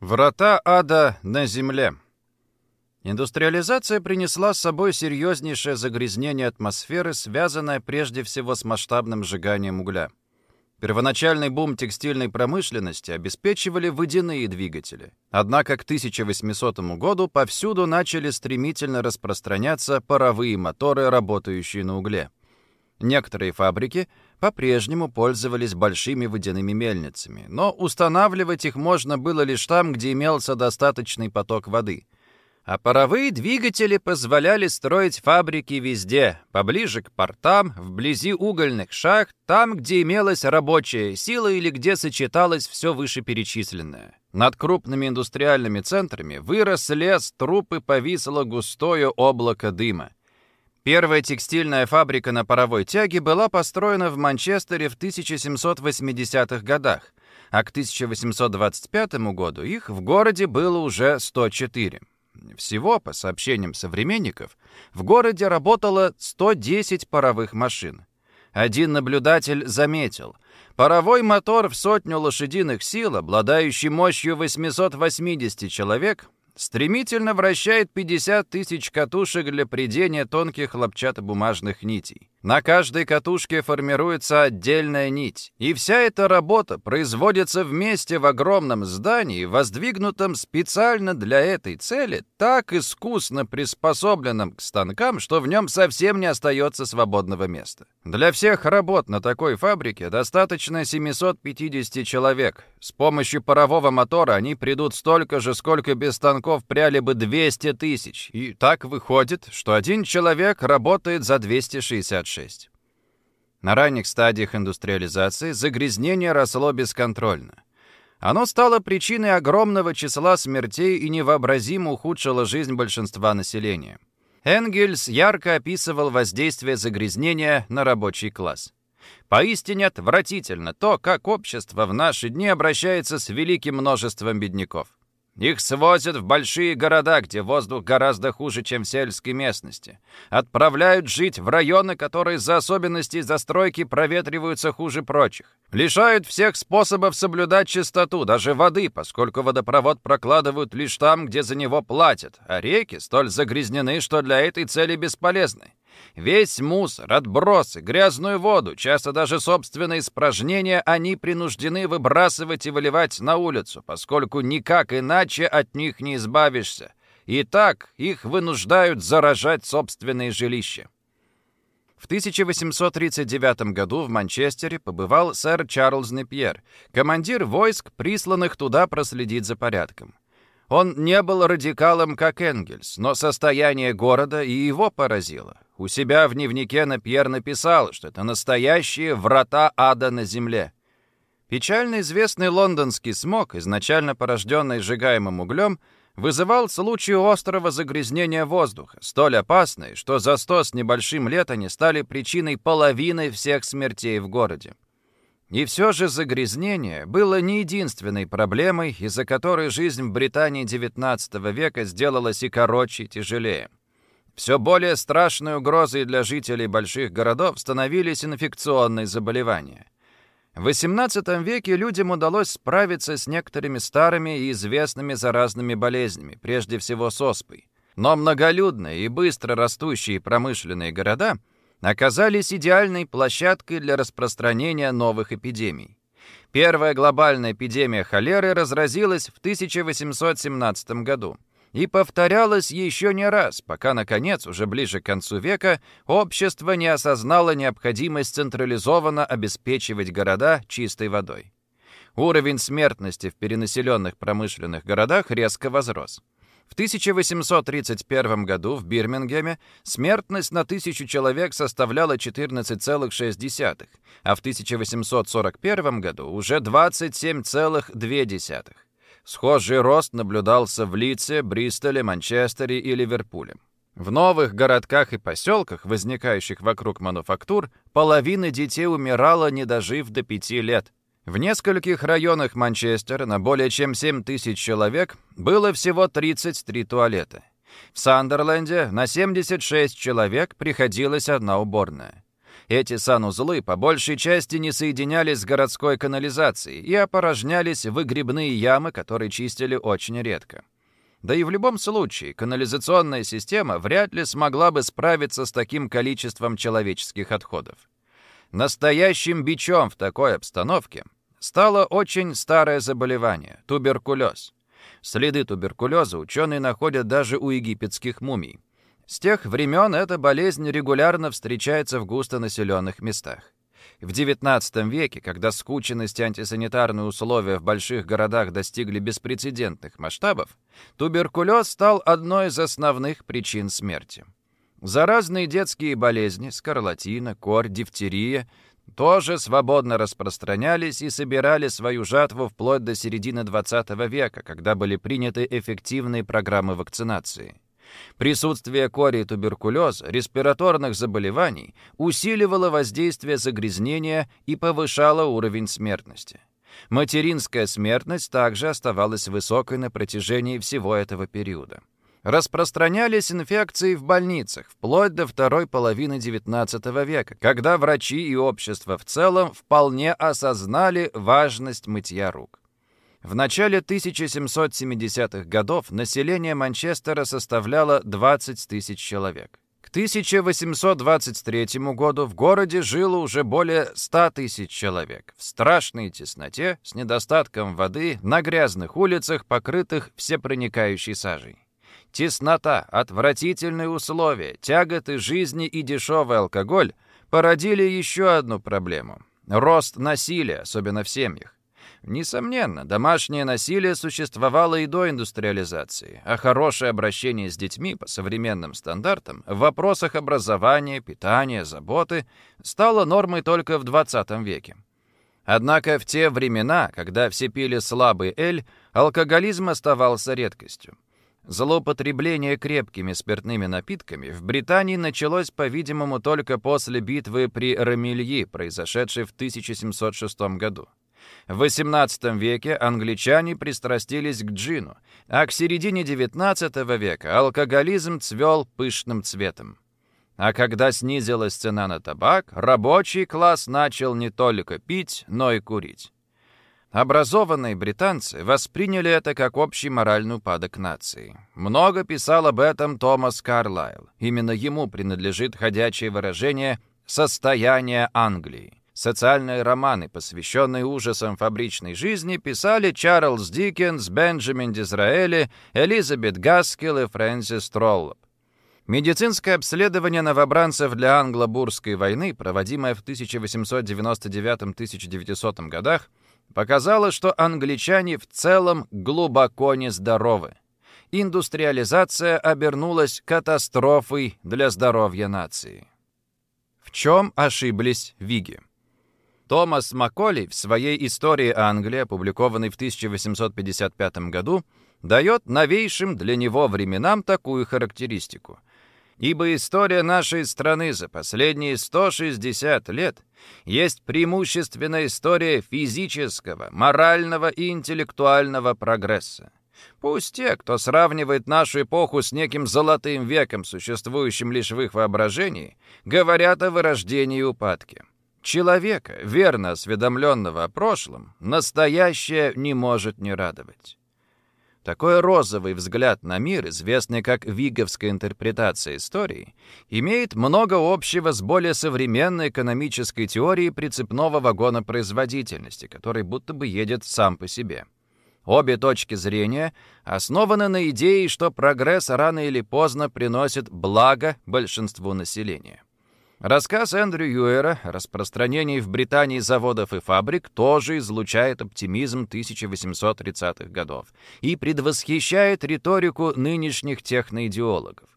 Врата ада на земле. Индустриализация принесла с собой серьезнейшее загрязнение атмосферы, связанное прежде всего с масштабным сжиганием угля. Первоначальный бум текстильной промышленности обеспечивали водяные двигатели. Однако к 1800 году повсюду начали стремительно распространяться паровые моторы, работающие на угле. Некоторые фабрики по-прежнему пользовались большими водяными мельницами, но устанавливать их можно было лишь там, где имелся достаточный поток воды а паровые двигатели позволяли строить фабрики везде, поближе к портам, вблизи угольных шахт, там, где имелась рабочая сила или где сочеталось все вышеперечисленное. Над крупными индустриальными центрами вырос лес, трупы повисло густое облако дыма. Первая текстильная фабрика на паровой тяге была построена в Манчестере в 1780-х годах, а к 1825 году их в городе было уже 104. Всего, по сообщениям современников, в городе работало 110 паровых машин. Один наблюдатель заметил, паровой мотор в сотню лошадиных сил, обладающий мощью 880 человек, стремительно вращает 50 тысяч катушек для придения тонких хлопчатобумажных нитей. На каждой катушке формируется отдельная нить, и вся эта работа производится вместе в огромном здании, воздвигнутом специально для этой цели, так искусно приспособленном к станкам, что в нем совсем не остается свободного места. Для всех работ на такой фабрике достаточно 750 человек. С помощью парового мотора они придут столько же, сколько без станков пряли бы 200 тысяч. И так выходит, что один человек работает за 266 6. На ранних стадиях индустриализации загрязнение росло бесконтрольно. Оно стало причиной огромного числа смертей и невообразимо ухудшило жизнь большинства населения. Энгельс ярко описывал воздействие загрязнения на рабочий класс. Поистине отвратительно то, как общество в наши дни обращается с великим множеством бедняков. Их свозят в большие города, где воздух гораздо хуже, чем в сельской местности. Отправляют жить в районы, которые из-за особенностей застройки проветриваются хуже прочих. Лишают всех способов соблюдать чистоту, даже воды, поскольку водопровод прокладывают лишь там, где за него платят, а реки столь загрязнены, что для этой цели бесполезны. Весь мусор, отбросы, грязную воду, часто даже собственные испражнения они принуждены выбрасывать и выливать на улицу, поскольку никак иначе от них не избавишься. И так их вынуждают заражать собственные жилища. В 1839 году в Манчестере побывал сэр Чарльз Непьер, командир войск, присланных туда проследить за порядком. Он не был радикалом, как Энгельс, но состояние города и его поразило. У себя в дневнике Напьер написал, что это настоящие врата ада на земле. Печально известный лондонский смог, изначально порожденный сжигаемым углем, вызывал случаи острого загрязнения воздуха, столь опасный, что за сто с небольшим лет они стали причиной половины всех смертей в городе. И все же загрязнение было не единственной проблемой, из-за которой жизнь в Британии XIX века сделалась и короче, и тяжелее. Все более страшной угрозой для жителей больших городов становились инфекционные заболевания. В XVIII веке людям удалось справиться с некоторыми старыми и известными заразными болезнями, прежде всего с оспой. Но многолюдные и быстро растущие промышленные города оказались идеальной площадкой для распространения новых эпидемий. Первая глобальная эпидемия холеры разразилась в 1817 году и повторялось еще не раз, пока, наконец, уже ближе к концу века, общество не осознало необходимость централизованно обеспечивать города чистой водой. Уровень смертности в перенаселенных промышленных городах резко возрос. В 1831 году в Бирмингеме смертность на тысячу человек составляла 14,6, а в 1841 году уже 27,2. Схожий рост наблюдался в Лице, Бристоле, Манчестере и Ливерпуле. В новых городках и поселках, возникающих вокруг мануфактур, половина детей умирала, не дожив до пяти лет. В нескольких районах Манчестера на более чем 7 тысяч человек было всего 33 туалета. В Сандерленде на 76 человек приходилась одна уборная. Эти санузлы по большей части не соединялись с городской канализацией и опорожнялись в выгребные ямы, которые чистили очень редко. Да и в любом случае, канализационная система вряд ли смогла бы справиться с таким количеством человеческих отходов. Настоящим бичом в такой обстановке стало очень старое заболевание – туберкулез. Следы туберкулеза ученые находят даже у египетских мумий. С тех времен эта болезнь регулярно встречается в густонаселенных местах. В XIX веке, когда скученность и антисанитарные условия в больших городах достигли беспрецедентных масштабов, туберкулез стал одной из основных причин смерти. Заразные детские болезни, скарлатина, корь, дифтерия, тоже свободно распространялись и собирали свою жатву вплоть до середины XX века, когда были приняты эффективные программы вакцинации. Присутствие кори и туберкулеза, респираторных заболеваний усиливало воздействие загрязнения и повышало уровень смертности. Материнская смертность также оставалась высокой на протяжении всего этого периода. Распространялись инфекции в больницах вплоть до второй половины XIX века, когда врачи и общество в целом вполне осознали важность мытья рук. В начале 1770-х годов население Манчестера составляло 20 тысяч человек. К 1823 году в городе жило уже более 100 тысяч человек в страшной тесноте, с недостатком воды, на грязных улицах, покрытых всепроникающей сажей. Теснота, отвратительные условия, тяготы жизни и дешевый алкоголь породили еще одну проблему – рост насилия, особенно в семьях. Несомненно, домашнее насилие существовало и до индустриализации, а хорошее обращение с детьми по современным стандартам в вопросах образования, питания, заботы стало нормой только в 20 веке. Однако в те времена, когда все пили слабый эль, алкоголизм оставался редкостью. Злоупотребление крепкими спиртными напитками в Британии началось, по-видимому, только после битвы при Рамильи, произошедшей в 1706 году. В XVIII веке англичане пристрастились к джину, а к середине XIX века алкоголизм цвел пышным цветом. А когда снизилась цена на табак, рабочий класс начал не только пить, но и курить. Образованные британцы восприняли это как общий моральный упадок нации. Много писал об этом Томас Карлайл. Именно ему принадлежит ходячее выражение «состояние Англии». Социальные романы, посвященные ужасам фабричной жизни, писали Чарльз Диккенс, Бенджамин Дизраэли, Элизабет Гаскел и Фрэнсис Троллоп. Медицинское обследование новобранцев для англо-бурской войны, проводимое в 1899-1900 годах, показало, что англичане в целом глубоко нездоровы. Индустриализация обернулась катастрофой для здоровья нации. В чем ошиблись Виги? Томас Макколи в своей «Истории Англии», опубликованной в 1855 году, дает новейшим для него временам такую характеристику. Ибо история нашей страны за последние 160 лет есть преимущественно история физического, морального и интеллектуального прогресса. Пусть те, кто сравнивает нашу эпоху с неким золотым веком, существующим лишь в их воображении, говорят о вырождении и упадке. Человека, верно осведомленного о прошлом, настоящее не может не радовать. Такой розовый взгляд на мир, известный как виговская интерпретация истории, имеет много общего с более современной экономической теорией прицепного вагона производительности, который будто бы едет сам по себе. Обе точки зрения основаны на идее, что прогресс рано или поздно приносит благо большинству населения. Рассказ Эндрю Юэра о распространении в Британии заводов и фабрик тоже излучает оптимизм 1830-х годов и предвосхищает риторику нынешних техноидеологов.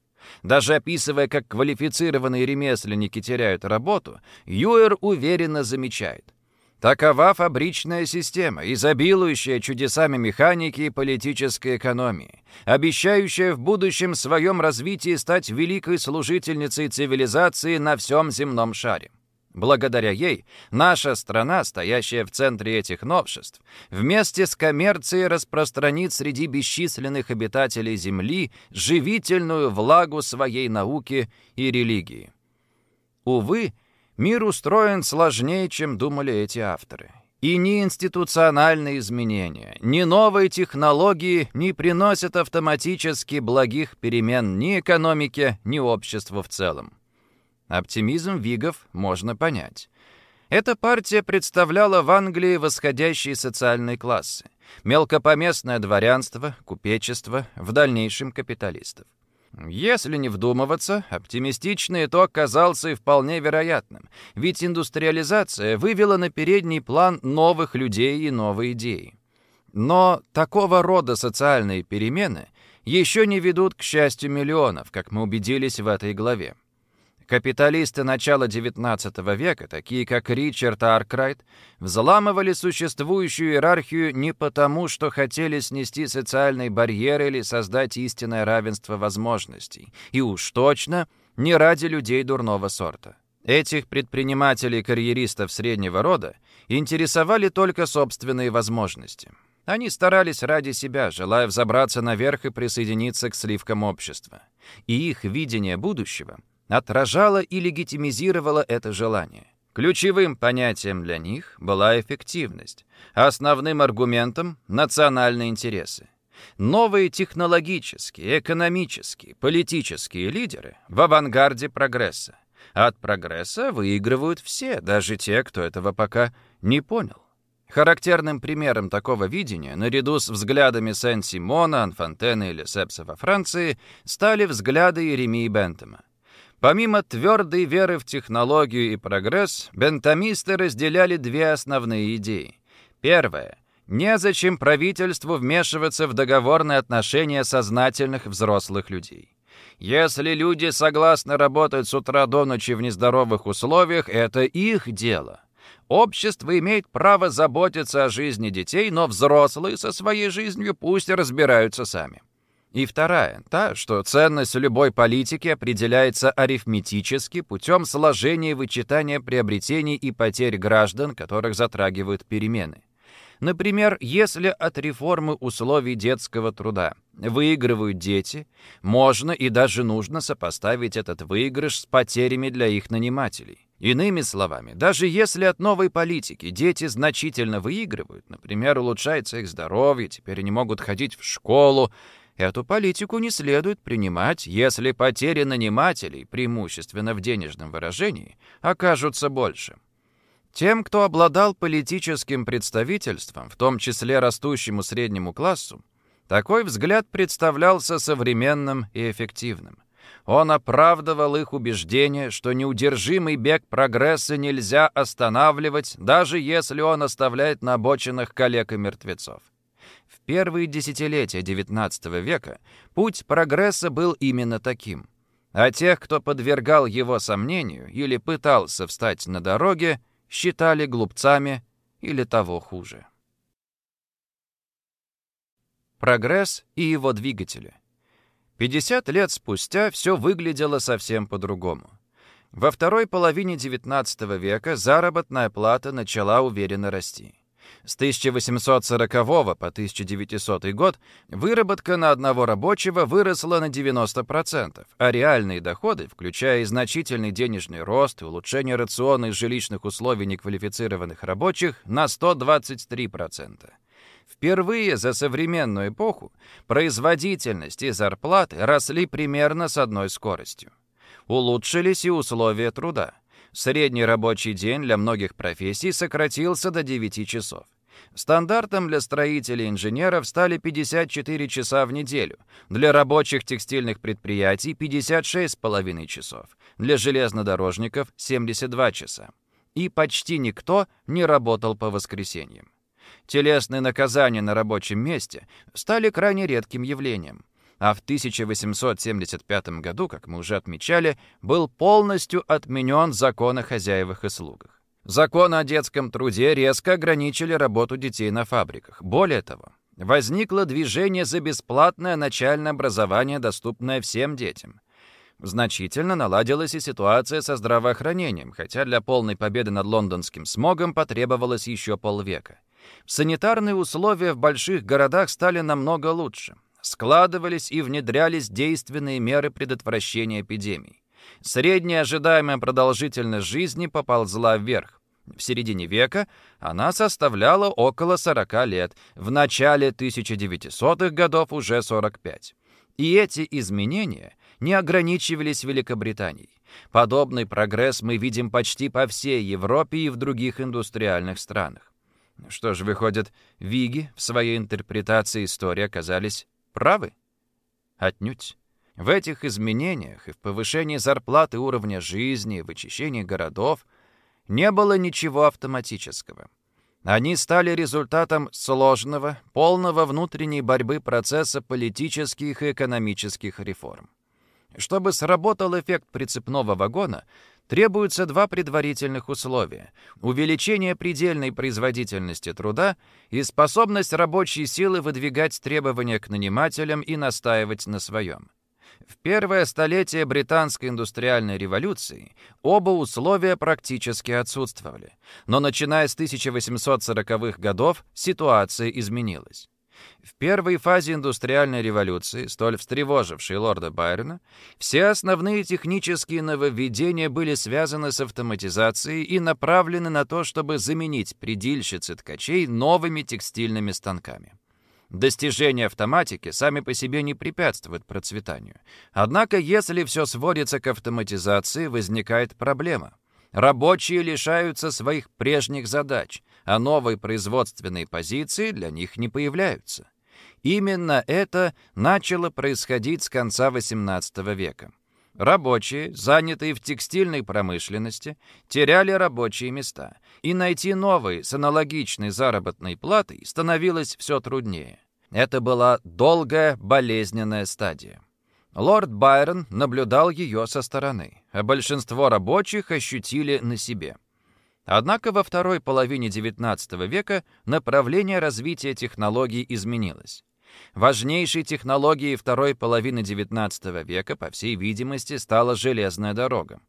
Даже описывая, как квалифицированные ремесленники теряют работу, Юэр уверенно замечает. Такова фабричная система, изобилующая чудесами механики и политической экономии, обещающая в будущем своем развитии стать великой служительницей цивилизации на всем земном шаре. Благодаря ей наша страна, стоящая в центре этих новшеств, вместе с коммерцией распространит среди бесчисленных обитателей Земли живительную влагу своей науки и религии. Увы, Мир устроен сложнее, чем думали эти авторы. И ни институциональные изменения, ни новые технологии не приносят автоматически благих перемен ни экономике, ни обществу в целом. Оптимизм Вигов можно понять. Эта партия представляла в Англии восходящие социальные классы, мелкопоместное дворянство, купечество, в дальнейшем капиталистов. Если не вдумываться, оптимистичный итог казался и вполне вероятным, ведь индустриализация вывела на передний план новых людей и новые идеи. Но такого рода социальные перемены еще не ведут к счастью миллионов, как мы убедились в этой главе. Капиталисты начала XIX века, такие как Ричард Аркрайт, взламывали существующую иерархию не потому, что хотели снести социальные барьеры или создать истинное равенство возможностей, и уж точно не ради людей дурного сорта. Этих предпринимателей-карьеристов среднего рода интересовали только собственные возможности. Они старались ради себя, желая взобраться наверх и присоединиться к сливкам общества. И их видение будущего — отражала и легитимизировала это желание. Ключевым понятием для них была эффективность, а основным аргументом — национальные интересы. Новые технологические, экономические, политические лидеры в авангарде прогресса. От прогресса выигрывают все, даже те, кто этого пока не понял. Характерным примером такого видения, наряду с взглядами Сен-Симона, Анфантена или Сепса во Франции, стали взгляды Еремии Бентема. Помимо твердой веры в технологию и прогресс, бентамисты разделяли две основные идеи. Первая — незачем правительству вмешиваться в договорные отношения сознательных взрослых людей. Если люди согласны работать с утра до ночи в нездоровых условиях, это их дело. Общество имеет право заботиться о жизни детей, но взрослые со своей жизнью пусть разбираются сами. И вторая, та, что ценность любой политики определяется арифметически путем сложения и вычитания приобретений и потерь граждан, которых затрагивают перемены. Например, если от реформы условий детского труда выигрывают дети, можно и даже нужно сопоставить этот выигрыш с потерями для их нанимателей. Иными словами, даже если от новой политики дети значительно выигрывают, например, улучшается их здоровье, теперь они могут ходить в школу, Эту политику не следует принимать, если потери нанимателей, преимущественно в денежном выражении, окажутся больше. Тем, кто обладал политическим представительством, в том числе растущему среднему классу, такой взгляд представлялся современным и эффективным. Он оправдывал их убеждение, что неудержимый бег прогресса нельзя останавливать, даже если он оставляет на обочинах коллег и мертвецов первые десятилетия XIX века путь прогресса был именно таким. А тех, кто подвергал его сомнению или пытался встать на дороге, считали глупцами или того хуже. Прогресс и его двигатели. 50 лет спустя все выглядело совсем по-другому. Во второй половине XIX века заработная плата начала уверенно расти. С 1840 по 1900 год выработка на одного рабочего выросла на 90%, а реальные доходы, включая и значительный денежный рост и улучшение рациона и жилищных условий неквалифицированных рабочих, на 123%. Впервые за современную эпоху производительность и зарплаты росли примерно с одной скоростью. Улучшились и условия труда. Средний рабочий день для многих профессий сократился до 9 часов. Стандартом для строителей и инженеров стали 54 часа в неделю, для рабочих текстильных предприятий 56,5 часов, для железнодорожников 72 часа. И почти никто не работал по воскресеньям. Телесные наказания на рабочем месте стали крайне редким явлением. А в 1875 году, как мы уже отмечали, был полностью отменен закон о хозяевах и слугах. Законы о детском труде резко ограничили работу детей на фабриках. Более того, возникло движение за бесплатное начальное образование, доступное всем детям. Значительно наладилась и ситуация со здравоохранением, хотя для полной победы над лондонским смогом потребовалось еще полвека. Санитарные условия в больших городах стали намного лучше. Складывались и внедрялись действенные меры предотвращения эпидемий. Средняя ожидаемая продолжительность жизни поползла вверх. В середине века она составляла около 40 лет, в начале 1900-х годов уже 45. И эти изменения не ограничивались Великобританией. Подобный прогресс мы видим почти по всей Европе и в других индустриальных странах. Что же, выходит, Виги в своей интерпретации истории оказались правы? Отнюдь. В этих изменениях и в повышении зарплаты уровня жизни, в очищении городов – не было ничего автоматического. Они стали результатом сложного, полного внутренней борьбы процесса политических и экономических реформ. Чтобы сработал эффект прицепного вагона, требуются два предварительных условия – увеличение предельной производительности труда и способность рабочей силы выдвигать требования к нанимателям и настаивать на своем. В первое столетие британской индустриальной революции оба условия практически отсутствовали. Но начиная с 1840-х годов ситуация изменилась. В первой фазе индустриальной революции, столь встревожившей лорда Байрона, все основные технические нововведения были связаны с автоматизацией и направлены на то, чтобы заменить предильщицы ткачей новыми текстильными станками. Достижения автоматики сами по себе не препятствуют процветанию. Однако, если все сводится к автоматизации, возникает проблема. Рабочие лишаются своих прежних задач, а новые производственные позиции для них не появляются. Именно это начало происходить с конца XVIII века. Рабочие, занятые в текстильной промышленности, теряли рабочие места, и найти новые с аналогичной заработной платой становилось все труднее. Это была долгая, болезненная стадия. Лорд Байрон наблюдал ее со стороны, а большинство рабочих ощутили на себе. Однако во второй половине XIX века направление развития технологий изменилось. Важнейшей технологией второй половины XIX века, по всей видимости, стала железная дорога.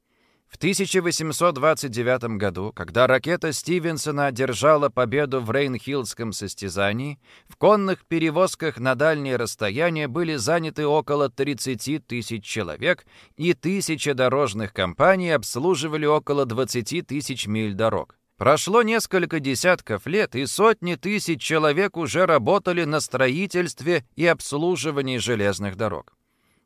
В 1829 году, когда ракета Стивенсона одержала победу в Рейнхиллском состязании, в конных перевозках на дальние расстояния были заняты около 30 тысяч человек, и тысяча дорожных компаний обслуживали около 20 тысяч миль дорог. Прошло несколько десятков лет, и сотни тысяч человек уже работали на строительстве и обслуживании железных дорог.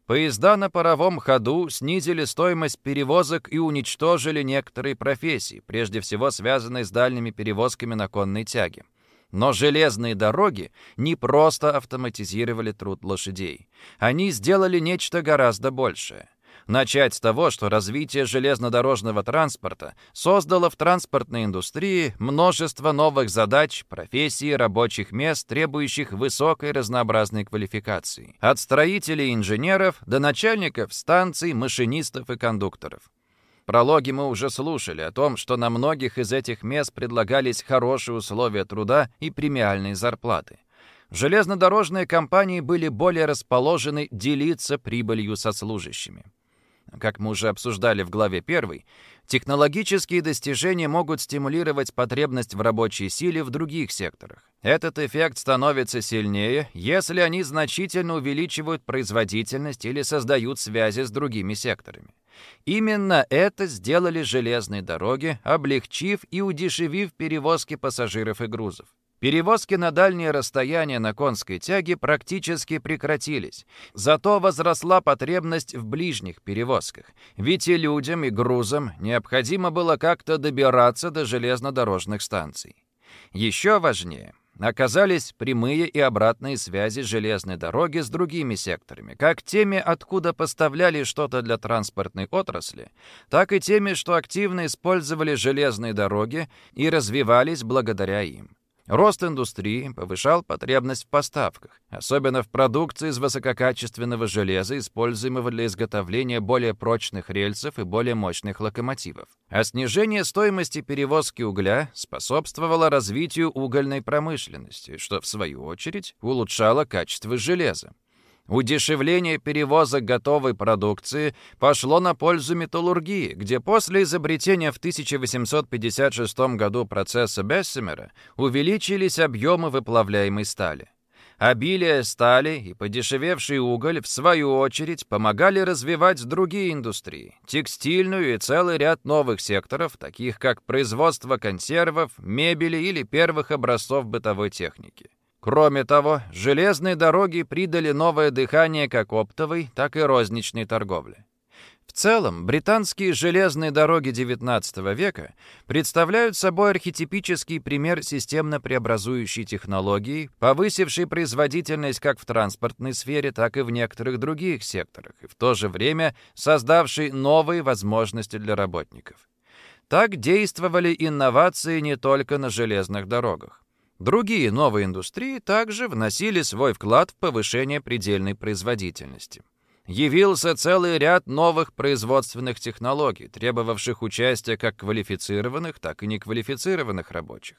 Поезда на паровом ходу снизили стоимость перевозок и уничтожили некоторые профессии, прежде всего связанные с дальними перевозками на конной тяге. Но железные дороги не просто автоматизировали труд лошадей. Они сделали нечто гораздо большее. Начать с того, что развитие железнодорожного транспорта создало в транспортной индустрии множество новых задач, профессий, рабочих мест, требующих высокой разнообразной квалификации. От строителей и инженеров до начальников станций, машинистов и кондукторов. В прологе мы уже слушали о том, что на многих из этих мест предлагались хорошие условия труда и премиальные зарплаты. Железнодорожные компании были более расположены делиться прибылью со служащими. Как мы уже обсуждали в главе 1, технологические достижения могут стимулировать потребность в рабочей силе в других секторах. Этот эффект становится сильнее, если они значительно увеличивают производительность или создают связи с другими секторами. Именно это сделали железные дороги, облегчив и удешевив перевозки пассажиров и грузов. Перевозки на дальние расстояния на конской тяге практически прекратились. Зато возросла потребность в ближних перевозках. Ведь и людям, и грузам необходимо было как-то добираться до железнодорожных станций. Еще важнее — оказались прямые и обратные связи железной дороги с другими секторами, как теми, откуда поставляли что-то для транспортной отрасли, так и теми, что активно использовали железные дороги и развивались благодаря им. Рост индустрии повышал потребность в поставках, особенно в продукции из высококачественного железа, используемого для изготовления более прочных рельсов и более мощных локомотивов. А снижение стоимости перевозки угля способствовало развитию угольной промышленности, что, в свою очередь, улучшало качество железа. Удешевление перевозок готовой продукции пошло на пользу металлургии, где после изобретения в 1856 году процесса Бессемера увеличились объемы выплавляемой стали. Обилие стали и подешевевший уголь, в свою очередь, помогали развивать другие индустрии, текстильную и целый ряд новых секторов, таких как производство консервов, мебели или первых образцов бытовой техники. Кроме того, железные дороги придали новое дыхание как оптовой, так и розничной торговле. В целом, британские железные дороги XIX века представляют собой архетипический пример системно-преобразующей технологии, повысившей производительность как в транспортной сфере, так и в некоторых других секторах, и в то же время создавшей новые возможности для работников. Так действовали инновации не только на железных дорогах. Другие новые индустрии также вносили свой вклад в повышение предельной производительности. Явился целый ряд новых производственных технологий, требовавших участия как квалифицированных, так и неквалифицированных рабочих.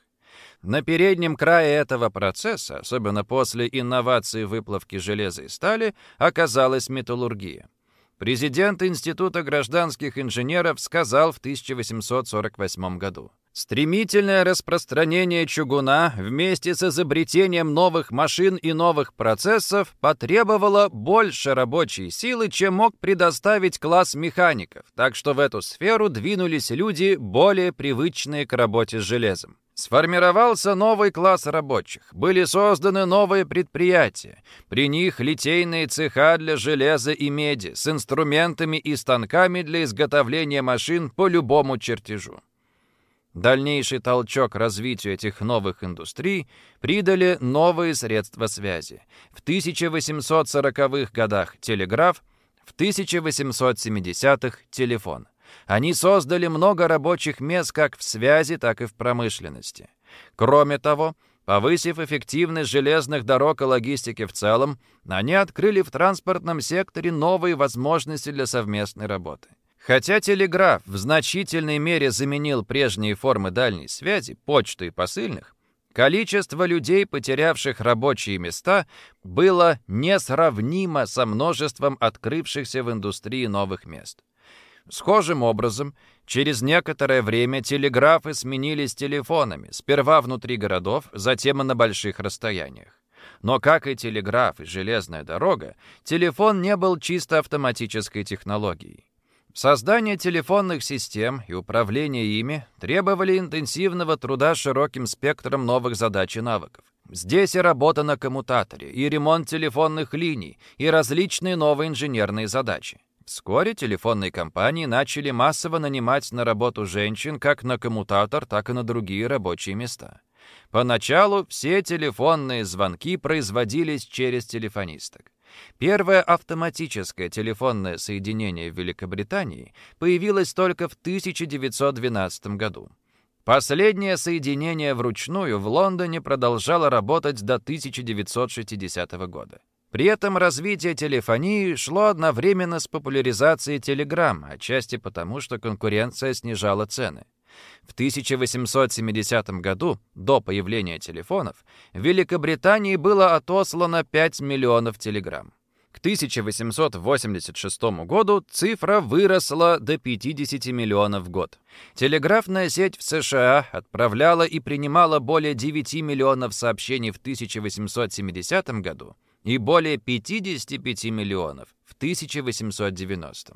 На переднем крае этого процесса, особенно после инновации выплавки железа и стали, оказалась металлургия. Президент Института гражданских инженеров сказал в 1848 году. Стремительное распространение чугуна вместе с изобретением новых машин и новых процессов потребовало больше рабочей силы, чем мог предоставить класс механиков, так что в эту сферу двинулись люди, более привычные к работе с железом. Сформировался новый класс рабочих, были созданы новые предприятия. При них литейные цеха для железа и меди с инструментами и станками для изготовления машин по любому чертежу. Дальнейший толчок развитию этих новых индустрий придали новые средства связи. В 1840-х годах телеграф, в 1870-х телефон. Они создали много рабочих мест как в связи, так и в промышленности. Кроме того, повысив эффективность железных дорог и логистики в целом, они открыли в транспортном секторе новые возможности для совместной работы. Хотя телеграф в значительной мере заменил прежние формы дальней связи, почты и посыльных, количество людей, потерявших рабочие места, было несравнимо со множеством открывшихся в индустрии новых мест. Схожим образом, через некоторое время телеграфы сменились телефонами, сперва внутри городов, затем и на больших расстояниях. Но, как и телеграф и железная дорога, телефон не был чисто автоматической технологией. Создание телефонных систем и управление ими требовали интенсивного труда широким спектром новых задач и навыков. Здесь и работа на коммутаторе, и ремонт телефонных линий, и различные новые инженерные задачи. Вскоре телефонные компании начали массово нанимать на работу женщин как на коммутатор, так и на другие рабочие места. Поначалу все телефонные звонки производились через телефонисток. Первое автоматическое телефонное соединение в Великобритании появилось только в 1912 году. Последнее соединение вручную в Лондоне продолжало работать до 1960 года. При этом развитие телефонии шло одновременно с популяризацией телеграмм, отчасти потому, что конкуренция снижала цены. В 1870 году, до появления телефонов, в Великобритании было отослано 5 миллионов телеграмм. К 1886 году цифра выросла до 50 миллионов в год. Телеграфная сеть в США отправляла и принимала более 9 миллионов сообщений в 1870 году и более 55 миллионов в 1890.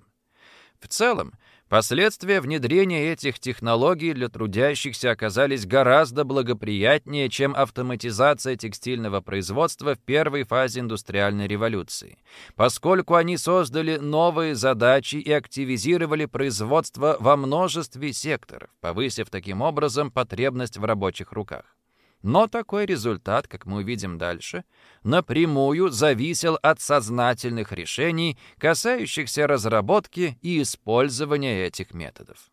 В целом, Последствия внедрения этих технологий для трудящихся оказались гораздо благоприятнее, чем автоматизация текстильного производства в первой фазе индустриальной революции, поскольку они создали новые задачи и активизировали производство во множестве секторов, повысив таким образом потребность в рабочих руках. Но такой результат, как мы увидим дальше, напрямую зависел от сознательных решений, касающихся разработки и использования этих методов.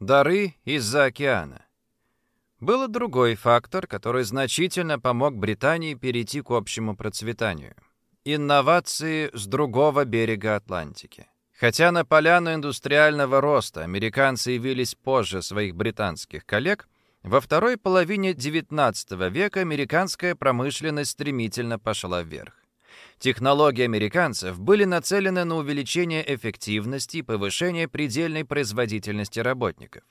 Дары из-за океана. Был другой фактор, который значительно помог Британии перейти к общему процветанию. Инновации с другого берега Атлантики. Хотя на поляну индустриального роста американцы явились позже своих британских коллег, во второй половине XIX века американская промышленность стремительно пошла вверх. Технологии американцев были нацелены на увеличение эффективности и повышение предельной производительности работников.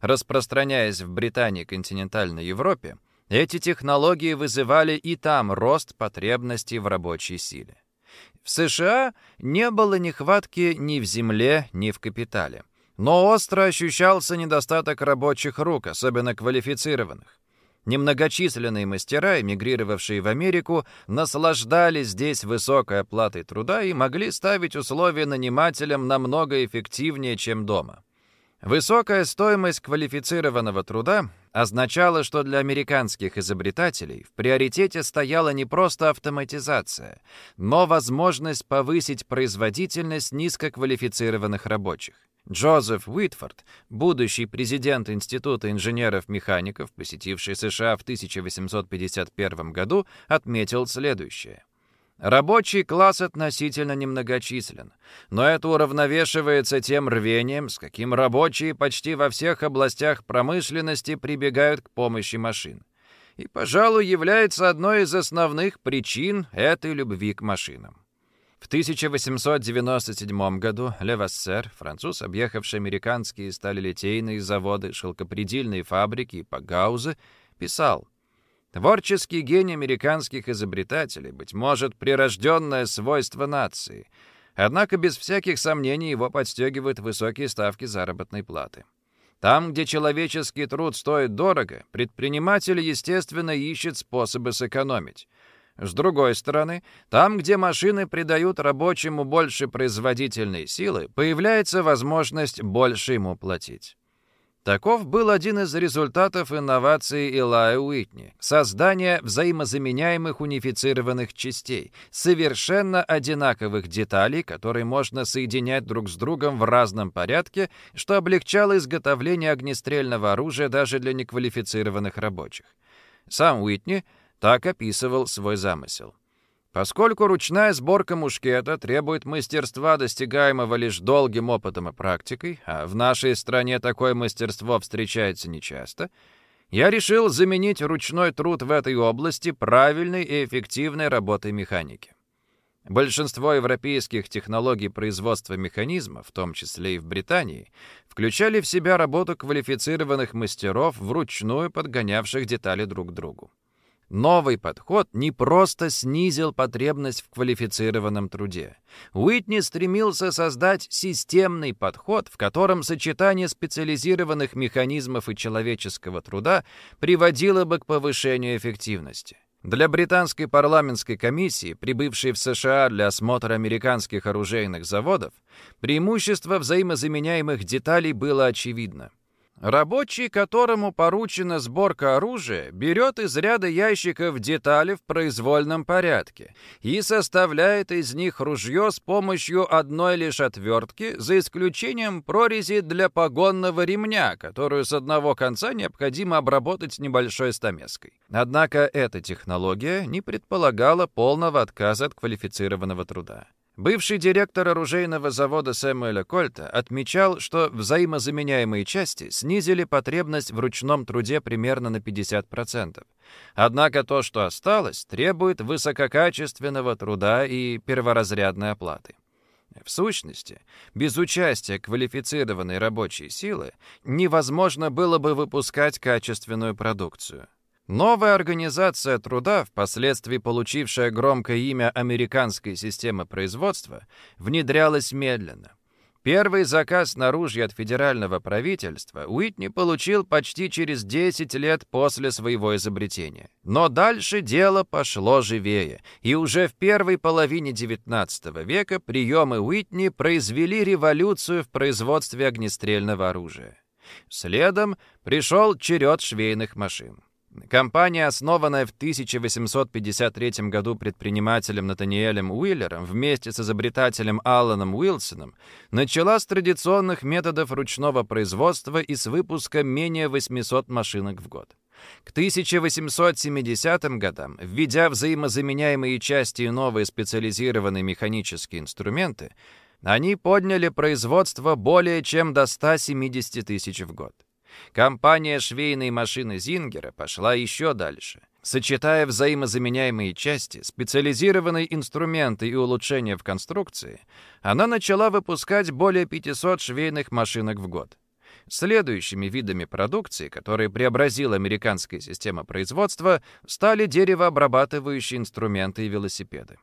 Распространяясь в Британии и континентальной Европе, эти технологии вызывали и там рост потребностей в рабочей силе. В США не было нехватки ни в земле, ни в капитале. Но остро ощущался недостаток рабочих рук, особенно квалифицированных. Немногочисленные мастера, эмигрировавшие в Америку, наслаждались здесь высокой оплатой труда и могли ставить условия нанимателям намного эффективнее, чем дома. Высокая стоимость квалифицированного труда означала, что для американских изобретателей в приоритете стояла не просто автоматизация, но возможность повысить производительность низкоквалифицированных рабочих. Джозеф Уитфорд, будущий президент Института инженеров-механиков, посетивший США в 1851 году, отметил следующее. Рабочий класс относительно немногочислен, но это уравновешивается тем рвением, с каким рабочие почти во всех областях промышленности прибегают к помощи машин. И, пожалуй, является одной из основных причин этой любви к машинам. В 1897 году Левассер, француз, объехавший американские сталелитейные заводы, шелкопредельные фабрики и погаузы, писал «Творческий гений американских изобретателей, быть может, прирожденное свойство нации, однако без всяких сомнений его подстегивают высокие ставки заработной платы. Там, где человеческий труд стоит дорого, предприниматель, естественно, ищет способы сэкономить». С другой стороны, там, где машины придают рабочему больше производительной силы, появляется возможность больше ему платить. Таков был один из результатов инновации Илая Уитни — создание взаимозаменяемых унифицированных частей, совершенно одинаковых деталей, которые можно соединять друг с другом в разном порядке, что облегчало изготовление огнестрельного оружия даже для неквалифицированных рабочих. Сам Уитни — так описывал свой замысел. Поскольку ручная сборка мушкета требует мастерства, достигаемого лишь долгим опытом и практикой, а в нашей стране такое мастерство встречается нечасто, я решил заменить ручной труд в этой области правильной и эффективной работой механики. Большинство европейских технологий производства механизмов, в том числе и в Британии, включали в себя работу квалифицированных мастеров, вручную подгонявших детали друг к другу. Новый подход не просто снизил потребность в квалифицированном труде. Уитни стремился создать системный подход, в котором сочетание специализированных механизмов и человеческого труда приводило бы к повышению эффективности. Для британской парламентской комиссии, прибывшей в США для осмотра американских оружейных заводов, преимущество взаимозаменяемых деталей было очевидно. Рабочий, которому поручена сборка оружия, берет из ряда ящиков детали в произвольном порядке и составляет из них ружье с помощью одной лишь отвертки, за исключением прорези для погонного ремня, которую с одного конца необходимо обработать небольшой стамеской. Однако эта технология не предполагала полного отказа от квалифицированного труда. Бывший директор оружейного завода Сэмуэля Кольта отмечал, что взаимозаменяемые части снизили потребность в ручном труде примерно на 50%. Однако то, что осталось, требует высококачественного труда и перворазрядной оплаты. В сущности, без участия квалифицированной рабочей силы невозможно было бы выпускать качественную продукцию. Новая организация труда, впоследствии получившая громкое имя американской системы производства, внедрялась медленно. Первый заказ на ружье от федерального правительства Уитни получил почти через 10 лет после своего изобретения. Но дальше дело пошло живее, и уже в первой половине XIX века приемы Уитни произвели революцию в производстве огнестрельного оружия. Следом пришел черед швейных машин. Компания, основанная в 1853 году предпринимателем Натаниэлем Уиллером вместе с изобретателем Алланом Уилсоном, начала с традиционных методов ручного производства и с выпуска менее 800 машинок в год. К 1870 годам, введя взаимозаменяемые части и новые специализированные механические инструменты, они подняли производство более чем до 170 тысяч в год. Компания швейной машины Зингера пошла еще дальше. Сочетая взаимозаменяемые части, специализированные инструменты и улучшения в конструкции, она начала выпускать более 500 швейных машинок в год. Следующими видами продукции, которые преобразила американская система производства, стали деревообрабатывающие инструменты и велосипеды.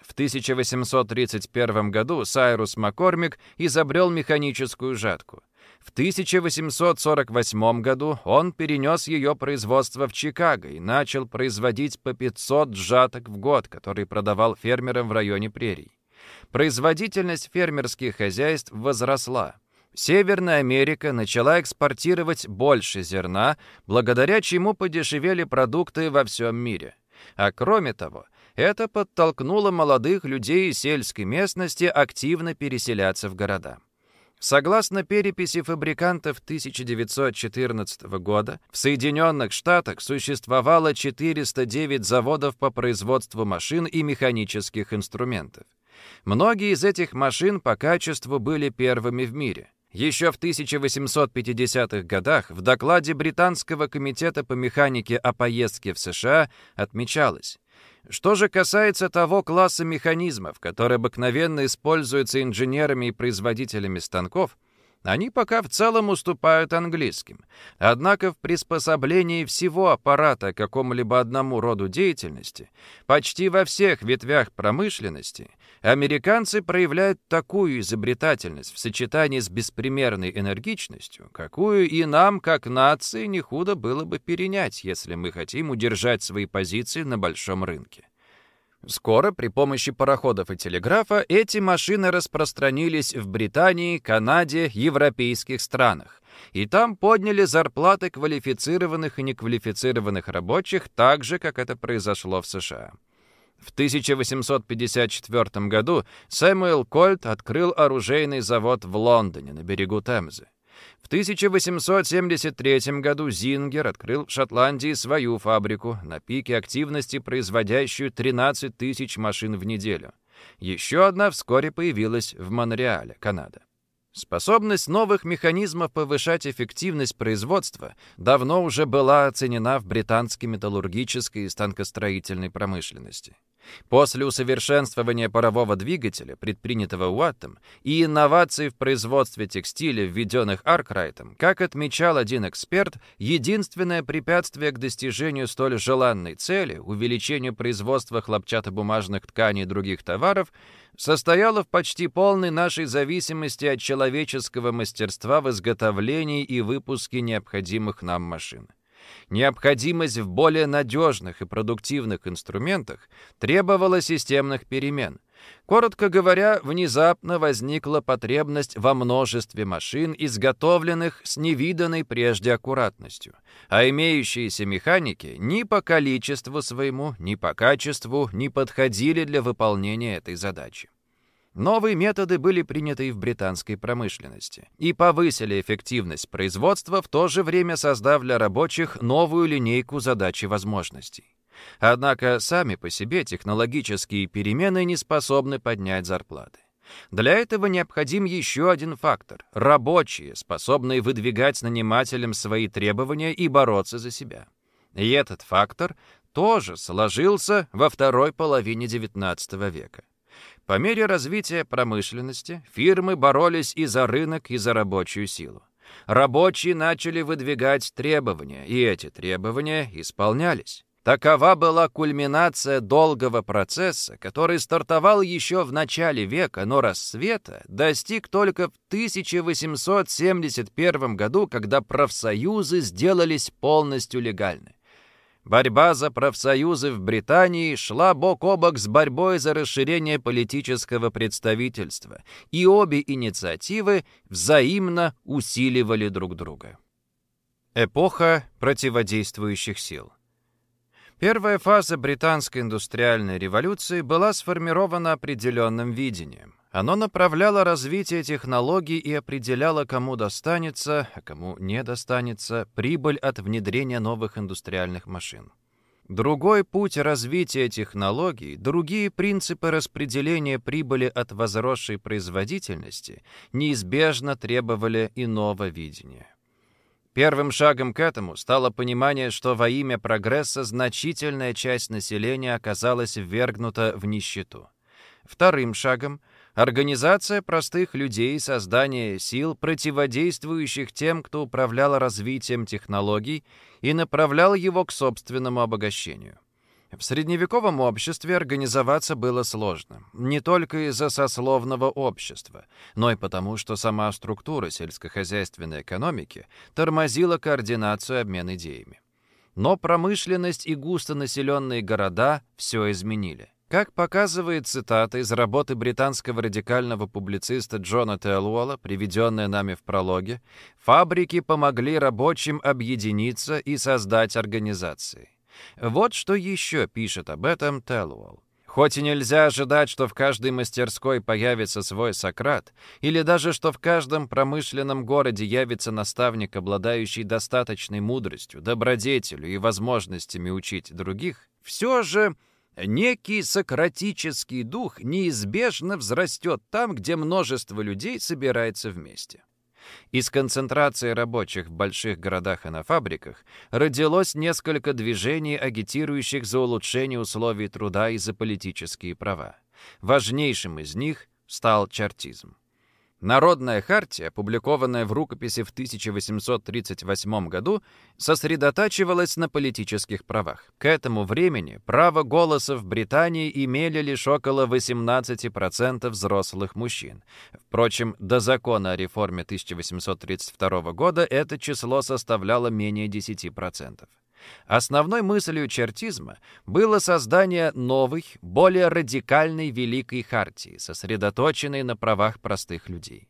В 1831 году Сайрус Маккормик изобрел механическую жатку. В 1848 году он перенес ее производство в Чикаго и начал производить по 500 сжаток в год, который продавал фермерам в районе прерий. Производительность фермерских хозяйств возросла. Северная Америка начала экспортировать больше зерна, благодаря чему подешевели продукты во всем мире. А кроме того, это подтолкнуло молодых людей из сельской местности активно переселяться в города. Согласно переписи фабрикантов 1914 года, в Соединенных Штатах существовало 409 заводов по производству машин и механических инструментов. Многие из этих машин по качеству были первыми в мире. Еще в 1850-х годах в докладе Британского комитета по механике о поездке в США отмечалось, что же касается того класса механизмов, который обыкновенно используется инженерами и производителями станков, они пока в целом уступают английским. Однако в приспособлении всего аппарата к какому-либо одному роду деятельности, почти во всех ветвях промышленности, американцы проявляют такую изобретательность в сочетании с беспримерной энергичностью, какую и нам, как нации, не худо было бы перенять, если мы хотим удержать свои позиции на большом рынке. Скоро при помощи пароходов и телеграфа эти машины распространились в Британии, Канаде, европейских странах. И там подняли зарплаты квалифицированных и неквалифицированных рабочих так же, как это произошло в США. В 1854 году Сэмюэл Кольт открыл оружейный завод в Лондоне на берегу Темзы. В 1873 году Зингер открыл в Шотландии свою фабрику, на пике активности производящую 13 тысяч машин в неделю. Еще одна вскоре появилась в Монреале, Канада. Способность новых механизмов повышать эффективность производства давно уже была оценена в британской металлургической и станкостроительной промышленности. После усовершенствования парового двигателя, предпринятого Уаттом, и инноваций в производстве текстиля, введенных Аркрайтом, как отмечал один эксперт, единственное препятствие к достижению столь желанной цели, увеличению производства хлопчатобумажных тканей и других товаров, состояло в почти полной нашей зависимости от человеческого мастерства в изготовлении и выпуске необходимых нам машин. Необходимость в более надежных и продуктивных инструментах требовала системных перемен. Коротко говоря, внезапно возникла потребность во множестве машин, изготовленных с невиданной прежде аккуратностью, а имеющиеся механики ни по количеству своему, ни по качеству не подходили для выполнения этой задачи. Новые методы были приняты и в британской промышленности и повысили эффективность производства, в то же время создав для рабочих новую линейку задач и возможностей. Однако сами по себе технологические перемены не способны поднять зарплаты. Для этого необходим еще один фактор – рабочие, способные выдвигать нанимателям свои требования и бороться за себя. И этот фактор тоже сложился во второй половине XIX века. По мере развития промышленности фирмы боролись и за рынок, и за рабочую силу. Рабочие начали выдвигать требования, и эти требования исполнялись. Такова была кульминация долгого процесса, который стартовал еще в начале века, но рассвета достиг только в 1871 году, когда профсоюзы сделались полностью легальны. Борьба за профсоюзы в Британии шла бок о бок с борьбой за расширение политического представительства, и обе инициативы взаимно усиливали друг друга. Эпоха противодействующих сил. Первая фаза британской индустриальной революции была сформирована определенным видением. Оно направляло развитие технологий и определяло, кому достанется, а кому не достанется прибыль от внедрения новых индустриальных машин. Другой путь развития технологий, другие принципы распределения прибыли от возросшей производительности неизбежно требовали иного видения. Первым шагом к этому стало понимание, что во имя прогресса значительная часть населения оказалась ввергнута в нищету. Вторым шагом — Организация простых людей, создание сил, противодействующих тем, кто управлял развитием технологий и направлял его к собственному обогащению. В средневековом обществе организоваться было сложно, не только из-за сословного общества, но и потому, что сама структура сельскохозяйственной экономики тормозила координацию обмен идеями. Но промышленность и густонаселенные города все изменили. Как показывает цитата из работы британского радикального публициста Джона Телуэлла, приведенная нами в прологе, фабрики помогли рабочим объединиться и создать организации. Вот что еще пишет об этом Телуэлл. Хоть и нельзя ожидать, что в каждой мастерской появится свой Сократ, или даже что в каждом промышленном городе явится наставник, обладающий достаточной мудростью, добродетелью и возможностями учить других, все же Некий сократический дух неизбежно взрастет там, где множество людей собирается вместе. Из концентрации рабочих в больших городах и на фабриках родилось несколько движений, агитирующих за улучшение условий труда и за политические права. Важнейшим из них стал чартизм. Народная хартия, опубликованная в рукописи в 1838 году, сосредотачивалась на политических правах. К этому времени право голоса в Британии имели лишь около 18% взрослых мужчин. Впрочем, до закона о реформе 1832 года это число составляло менее 10%. Основной мыслью чертизма было создание новой, более радикальной Великой Хартии, сосредоточенной на правах простых людей.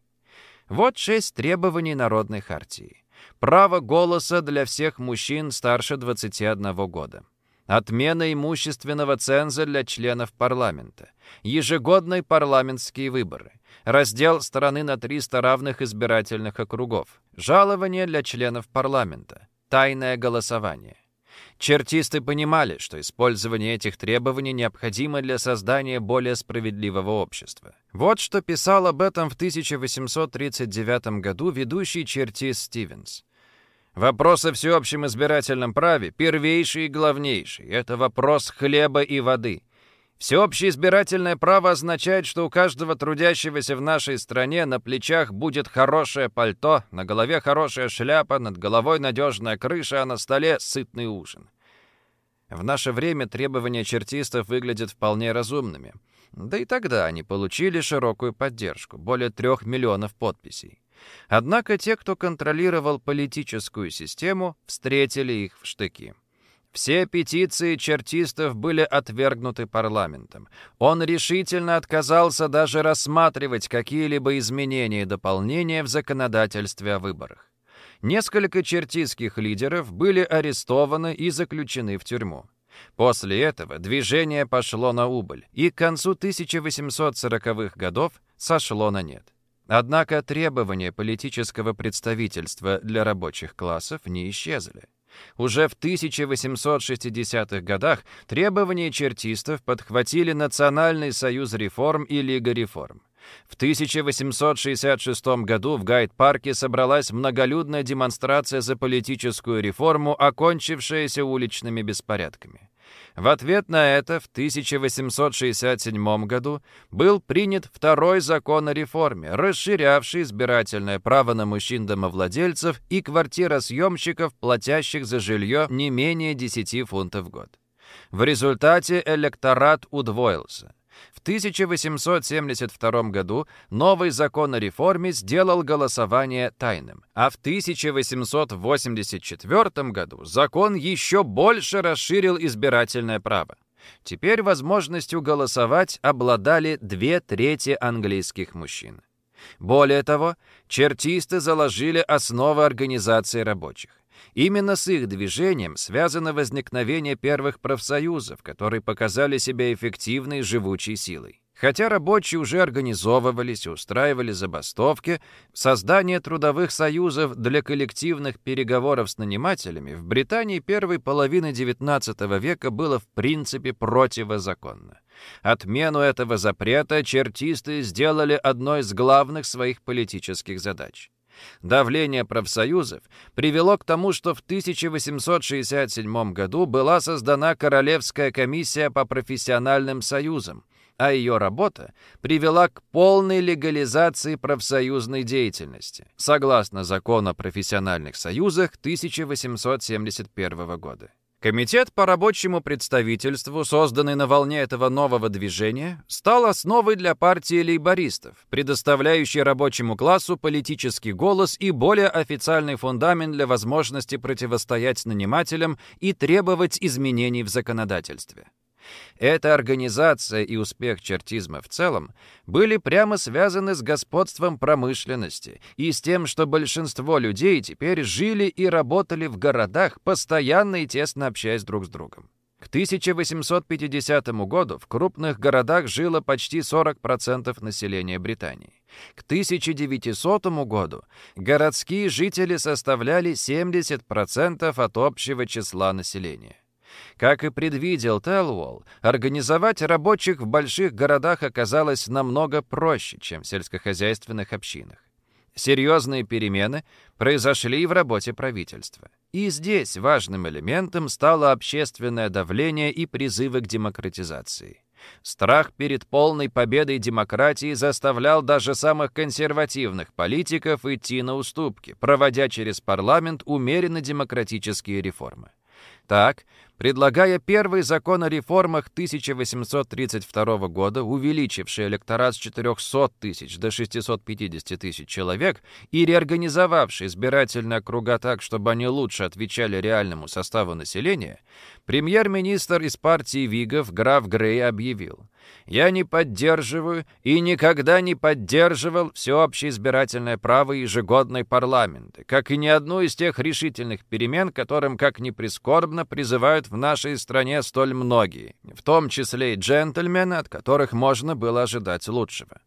Вот шесть требований Народной Хартии. Право голоса для всех мужчин старше 21 года. отмена имущественного ценза для членов парламента, ежегодные парламентские выборы, раздел страны на 300 равных избирательных округов, жалование для членов парламента, тайное голосование. Чертисты понимали, что использование этих требований необходимо для создания более справедливого общества. Вот что писал об этом в 1839 году ведущий чертист Стивенс. Вопрос о всеобщем избирательном праве первейший и главнейший. Это вопрос хлеба и воды. Всеобщее избирательное право означает, что у каждого трудящегося в нашей стране на плечах будет хорошее пальто, на голове хорошая шляпа, над головой надежная крыша, а на столе сытный ужин. В наше время требования чертистов выглядят вполне разумными. Да и тогда они получили широкую поддержку, более трех миллионов подписей. Однако те, кто контролировал политическую систему, встретили их в штыки. Все петиции чертистов были отвергнуты парламентом. Он решительно отказался даже рассматривать какие-либо изменения и дополнения в законодательстве о выборах. Несколько чертистских лидеров были арестованы и заключены в тюрьму. После этого движение пошло на убыль и к концу 1840-х годов сошло на нет. Однако требования политического представительства для рабочих классов не исчезли. Уже в 1860-х годах требования чертистов подхватили Национальный союз реформ и Лига реформ. В 1866 году в Гайд-парке собралась многолюдная демонстрация за политическую реформу, окончившаяся уличными беспорядками. В ответ на это в 1867 году был принят второй закон о реформе, расширявший избирательное право на мужчин-домовладельцев и квартиросъемщиков, платящих за жилье не менее 10 фунтов в год. В результате электорат удвоился. В 1872 году новый закон о реформе сделал голосование тайным, а в 1884 году закон еще больше расширил избирательное право. Теперь возможностью голосовать обладали две трети английских мужчин. Более того, чертисты заложили основы организации рабочих. Именно с их движением связано возникновение первых профсоюзов, которые показали себя эффективной живучей силой. Хотя рабочие уже организовывались и устраивали забастовки, создание трудовых союзов для коллективных переговоров с нанимателями в Британии первой половины XIX века было в принципе противозаконно. Отмену этого запрета чертисты сделали одной из главных своих политических задач. Давление профсоюзов привело к тому, что в 1867 году была создана Королевская комиссия по профессиональным союзам, а ее работа привела к полной легализации профсоюзной деятельности, согласно закону о профессиональных союзах 1871 года. Комитет по рабочему представительству, созданный на волне этого нового движения, стал основой для партии лейбористов, предоставляющей рабочему классу политический голос и более официальный фундамент для возможности противостоять нанимателям и требовать изменений в законодательстве. Эта организация и успех чертизма в целом были прямо связаны с господством промышленности и с тем, что большинство людей теперь жили и работали в городах, постоянно и тесно общаясь друг с другом. К 1850 году в крупных городах жило почти 40% населения Британии. К 1900 году городские жители составляли 70% от общего числа населения. Как и предвидел Телуолл, организовать рабочих в больших городах оказалось намного проще, чем в сельскохозяйственных общинах. Серьезные перемены произошли в работе правительства. И здесь важным элементом стало общественное давление и призывы к демократизации. Страх перед полной победой демократии заставлял даже самых консервативных политиков идти на уступки, проводя через парламент умеренно демократические реформы. Так, предлагая первый закон о реформах 1832 года, увеличивший электорат с 400 тысяч до 650 тысяч человек и реорганизовавший избирательные округа так, чтобы они лучше отвечали реальному составу населения, премьер-министр из партии Вигов граф Грей объявил, Я не поддерживаю и никогда не поддерживал всеобщее избирательное право и ежегодной парламенты, как и ни одну из тех решительных перемен, которым, как ни прискорбно, призывают в нашей стране столь многие, в том числе и джентльмены, от которых можно было ожидать лучшего.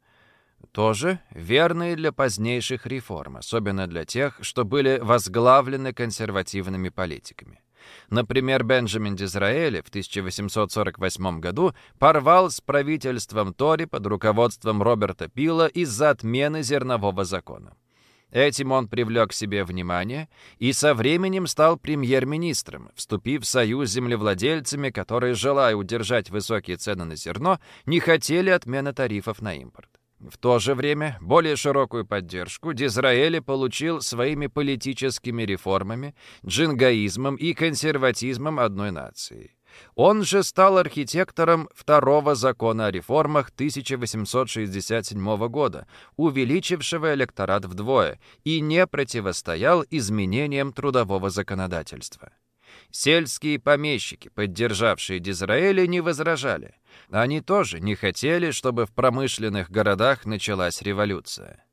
Тоже верные для позднейших реформ, особенно для тех, что были возглавлены консервативными политиками. Например, Бенджамин Дизраэли в 1848 году порвал с правительством Тори под руководством Роберта Пила из-за отмены зернового закона. Этим он привлек к себе внимание и со временем стал премьер-министром, вступив в союз с землевладельцами, которые, желая удержать высокие цены на зерно, не хотели отмены тарифов на импорт. В то же время более широкую поддержку Дизраэли получил своими политическими реформами, джингаизмом и консерватизмом одной нации. Он же стал архитектором второго закона о реформах 1867 года, увеличившего электорат вдвое, и не противостоял изменениям трудового законодательства. Сельские помещики, поддержавшие Дизраэля, не возражали. Они тоже не хотели, чтобы в промышленных городах началась революция.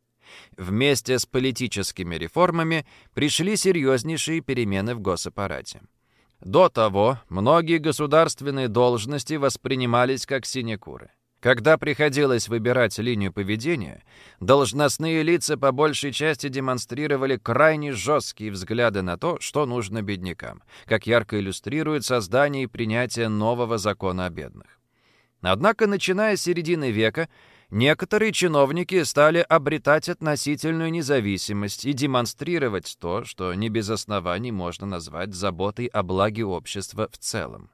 Вместе с политическими реформами пришли серьезнейшие перемены в госаппарате. До того многие государственные должности воспринимались как синекуры. Когда приходилось выбирать линию поведения, должностные лица по большей части демонстрировали крайне жесткие взгляды на то, что нужно беднякам, как ярко иллюстрирует создание и принятие нового закона о бедных. Однако, начиная с середины века, некоторые чиновники стали обретать относительную независимость и демонстрировать то, что не без оснований можно назвать заботой о благе общества в целом.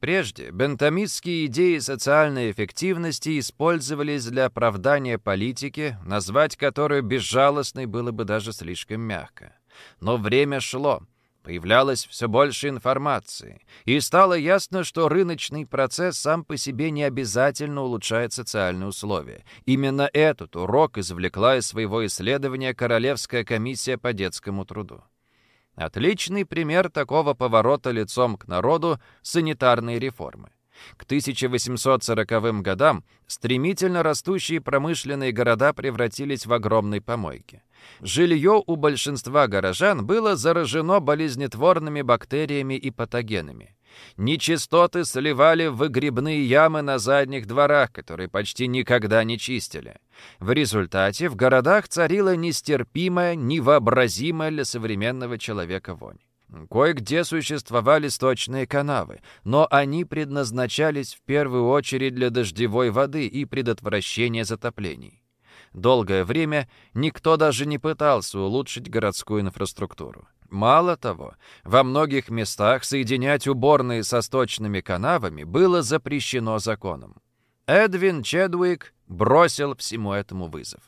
Прежде бентамистские идеи социальной эффективности использовались для оправдания политики, назвать которую безжалостной было бы даже слишком мягко. Но время шло, появлялось все больше информации, и стало ясно, что рыночный процесс сам по себе не обязательно улучшает социальные условия. Именно этот урок извлекла из своего исследования Королевская комиссия по детскому труду. Отличный пример такого поворота лицом к народу – санитарные реформы. К 1840 годам стремительно растущие промышленные города превратились в огромные помойки. Жилье у большинства горожан было заражено болезнетворными бактериями и патогенами. Нечистоты сливали в выгребные ямы на задних дворах, которые почти никогда не чистили. В результате в городах царила нестерпимая, невообразимая для современного человека вонь. Кое-где существовали сточные канавы, но они предназначались в первую очередь для дождевой воды и предотвращения затоплений. Долгое время никто даже не пытался улучшить городскую инфраструктуру. Мало того, во многих местах соединять уборные со сточными канавами было запрещено законом. Эдвин Чедуик бросил всему этому вызов.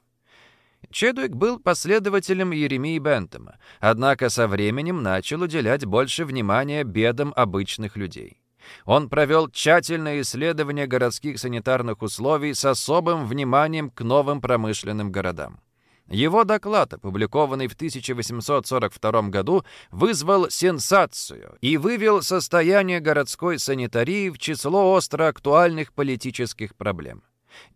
Чедуик был последователем Еремии Бентема, однако со временем начал уделять больше внимания бедам обычных людей. Он провел тщательное исследование городских санитарных условий с особым вниманием к новым промышленным городам. Его доклад, опубликованный в 1842 году, вызвал сенсацию и вывел состояние городской санитарии в число остро актуальных политических проблем.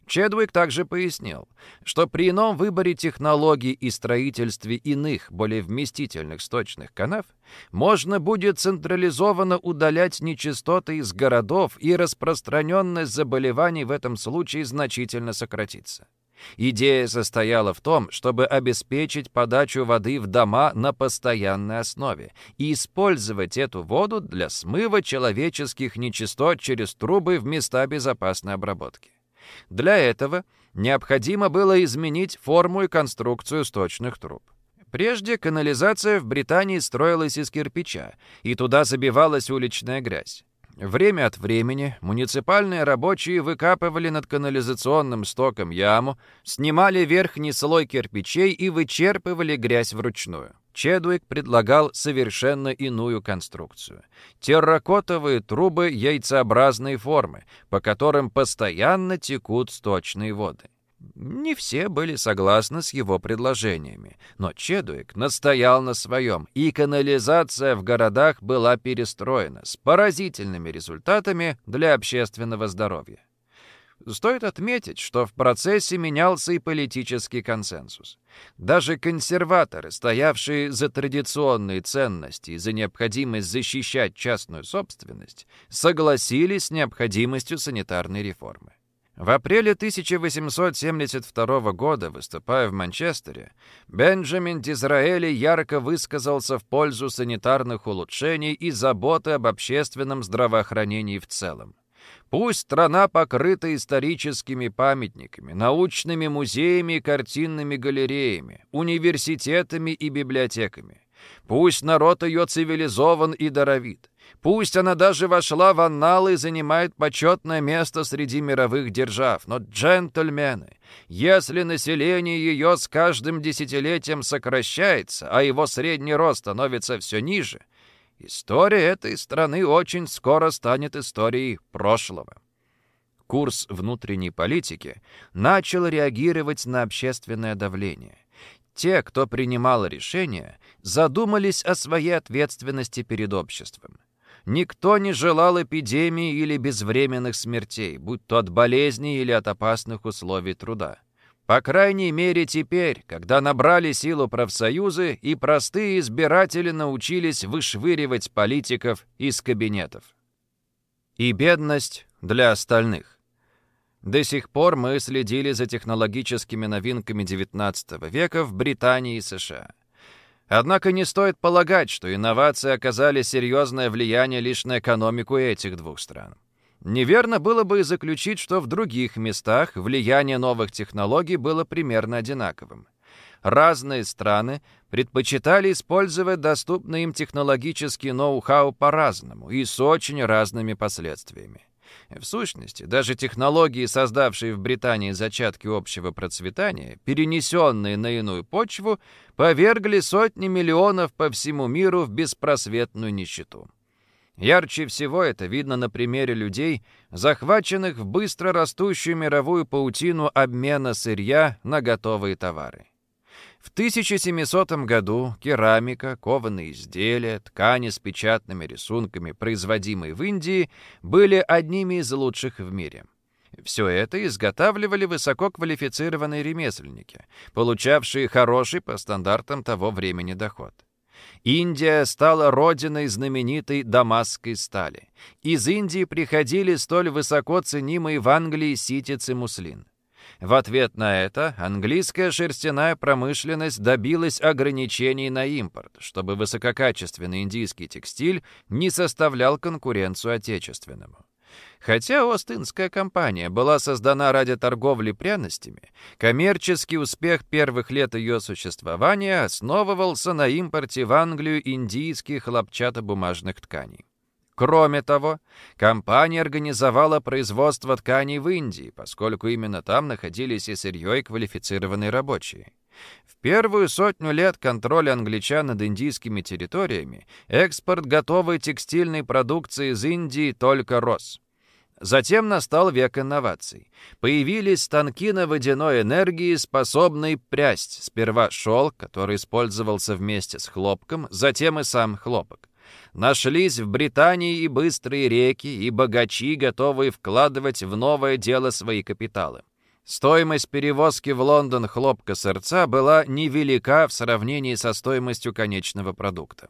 Чедвик также пояснил, что при ином выборе технологий и строительстве иных, более вместительных сточных канав, можно будет централизованно удалять нечистоты из городов и распространенность заболеваний в этом случае значительно сократится. Идея состояла в том, чтобы обеспечить подачу воды в дома на постоянной основе и использовать эту воду для смыва человеческих нечистот через трубы в места безопасной обработки. Для этого необходимо было изменить форму и конструкцию сточных труб. Прежде канализация в Британии строилась из кирпича, и туда забивалась уличная грязь. Время от времени муниципальные рабочие выкапывали над канализационным стоком яму, снимали верхний слой кирпичей и вычерпывали грязь вручную. Чедуик предлагал совершенно иную конструкцию. Терракотовые трубы яйцеобразной формы, по которым постоянно текут сточные воды. Не все были согласны с его предложениями, но Чедуик настоял на своем, и канализация в городах была перестроена с поразительными результатами для общественного здоровья. Стоит отметить, что в процессе менялся и политический консенсус. Даже консерваторы, стоявшие за традиционные ценности и за необходимость защищать частную собственность, согласились с необходимостью санитарной реформы. В апреле 1872 года, выступая в Манчестере, Бенджамин Дизраэли ярко высказался в пользу санитарных улучшений и заботы об общественном здравоохранении в целом. Пусть страна покрыта историческими памятниками, научными музеями и картинными галереями, университетами и библиотеками. Пусть народ ее цивилизован и даровит. Пусть она даже вошла в анналы и занимает почетное место среди мировых держав. Но, джентльмены, если население ее с каждым десятилетием сокращается, а его средний рост становится все ниже – История этой страны очень скоро станет историей прошлого. Курс внутренней политики начал реагировать на общественное давление. Те, кто принимал решения, задумались о своей ответственности перед обществом. Никто не желал эпидемии или безвременных смертей, будь то от болезней или от опасных условий труда. По крайней мере теперь, когда набрали силу профсоюзы и простые избиратели научились вышвыривать политиков из кабинетов. И бедность для остальных. До сих пор мы следили за технологическими новинками XIX века в Британии и США. Однако не стоит полагать, что инновации оказали серьезное влияние лишь на экономику этих двух стран. Неверно было бы и заключить, что в других местах влияние новых технологий было примерно одинаковым. Разные страны предпочитали использовать доступный им технологический ноу-хау по-разному и с очень разными последствиями. В сущности, даже технологии, создавшие в Британии зачатки общего процветания, перенесенные на иную почву, повергли сотни миллионов по всему миру в беспросветную нищету. Ярче всего это видно на примере людей, захваченных в быстро растущую мировую паутину обмена сырья на готовые товары. В 1700 году керамика, кованые изделия, ткани с печатными рисунками, производимые в Индии, были одними из лучших в мире. Все это изготавливали высококвалифицированные ремесленники, получавшие хороший по стандартам того времени доход. Индия стала родиной знаменитой дамасской стали. Из Индии приходили столь высоко ценимые в Англии ситец и муслин. В ответ на это английская шерстяная промышленность добилась ограничений на импорт, чтобы высококачественный индийский текстиль не составлял конкуренцию отечественному. Хотя Остинская компания была создана ради торговли пряностями, коммерческий успех первых лет ее существования основывался на импорте в Англию индийских хлопчатобумажных тканей. Кроме того, компания организовала производство тканей в Индии, поскольку именно там находились и сырье, и квалифицированные рабочие. В первую сотню лет контроля англичан над индийскими территориями экспорт готовой текстильной продукции из Индии только рос. Затем настал век инноваций. Появились станки на водяной энергии, способные прясть сперва шелк, который использовался вместе с хлопком, затем и сам хлопок. Нашлись в Британии и быстрые реки, и богачи, готовые вкладывать в новое дело свои капиталы. Стоимость перевозки в Лондон хлопка сырца была невелика в сравнении со стоимостью конечного продукта.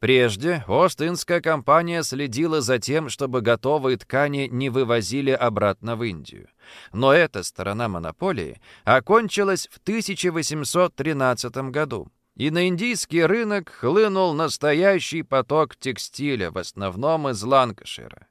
Прежде Остинская компания следила за тем, чтобы готовые ткани не вывозили обратно в Индию. Но эта сторона монополии окончилась в 1813 году, и на индийский рынок хлынул настоящий поток текстиля, в основном из Ланкашира.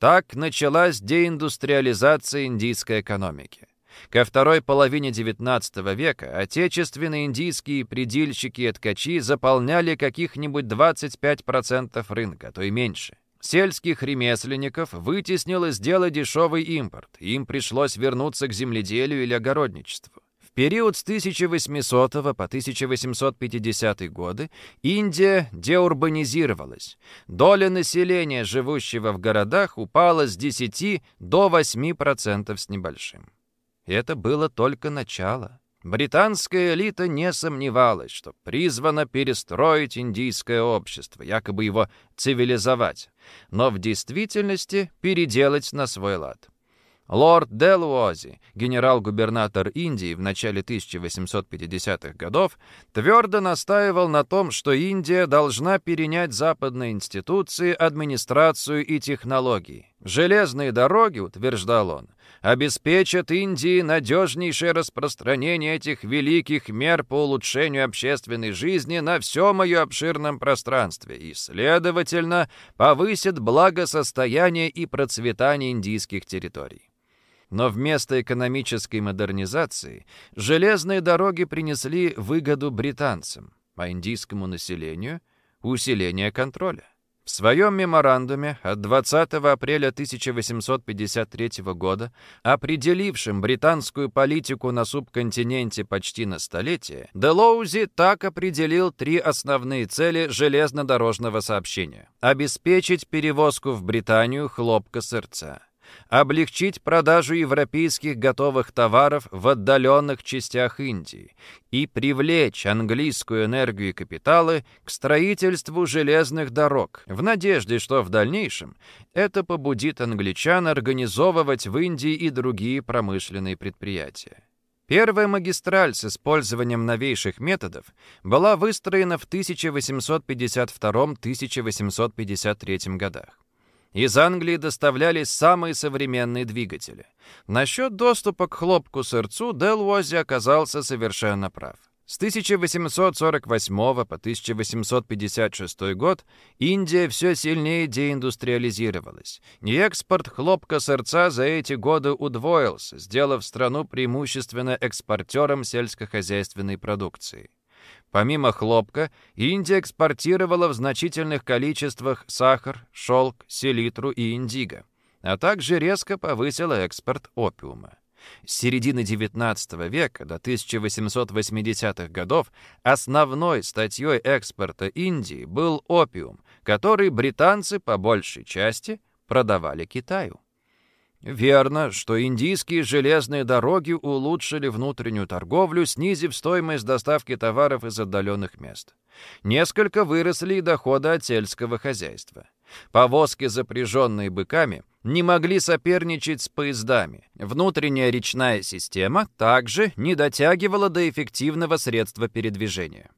Так началась деиндустриализация индийской экономики. Ко второй половине XIX века отечественные индийские предельщики и ткачи заполняли каких-нибудь 25% рынка, а то и меньше. Сельских ремесленников вытеснил из дела дешевый импорт, им пришлось вернуться к земледелию или огородничеству. Период с 1800 по 1850 годы Индия деурбанизировалась. Доля населения, живущего в городах, упала с 10 до 8% с небольшим. Это было только начало. Британская элита не сомневалась, что призвана перестроить индийское общество, якобы его цивилизовать, но в действительности переделать на свой лад. Лорд Делуози, генерал-губернатор Индии в начале 1850-х годов, твердо настаивал на том, что Индия должна перенять западные институции, администрацию и технологии. Железные дороги, утверждал он, обеспечат Индии надежнейшее распространение этих великих мер по улучшению общественной жизни на всем ее обширном пространстве и, следовательно, повысит благосостояние и процветание индийских территорий. Но вместо экономической модернизации железные дороги принесли выгоду британцам, а индийскому населению – усиление контроля. В своем меморандуме от 20 апреля 1853 года, определившем британскую политику на субконтиненте почти на столетие, Делоузи так определил три основные цели железнодорожного сообщения. Обеспечить перевозку в Британию хлопка-сырца облегчить продажу европейских готовых товаров в отдаленных частях Индии и привлечь английскую энергию и капиталы к строительству железных дорог, в надежде, что в дальнейшем это побудит англичан организовывать в Индии и другие промышленные предприятия. Первая магистраль с использованием новейших методов была выстроена в 1852-1853 годах. Из Англии доставлялись самые современные двигатели. Насчет доступа к хлопку-сырцу Делуози оказался совершенно прав. С 1848 по 1856 год Индия все сильнее деиндустриализировалась. И экспорт хлопка-сырца за эти годы удвоился, сделав страну преимущественно экспортером сельскохозяйственной продукции. Помимо хлопка, Индия экспортировала в значительных количествах сахар, шелк, селитру и индиго, а также резко повысила экспорт опиума. С середины XIX века до 1880-х годов основной статьей экспорта Индии был опиум, который британцы по большей части продавали Китаю. Верно, что индийские железные дороги улучшили внутреннюю торговлю, снизив стоимость доставки товаров из отдаленных мест. Несколько выросли и доходы от сельского хозяйства. Повозки, запряженные быками, не могли соперничать с поездами. Внутренняя речная система также не дотягивала до эффективного средства передвижения.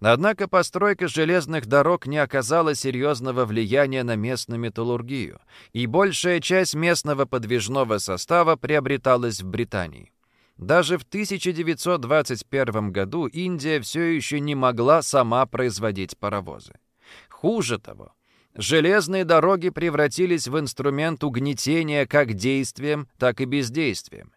Однако постройка железных дорог не оказала серьезного влияния на местную металлургию, и большая часть местного подвижного состава приобреталась в Британии. Даже в 1921 году Индия все еще не могла сама производить паровозы. Хуже того, железные дороги превратились в инструмент угнетения как действием, так и бездействием.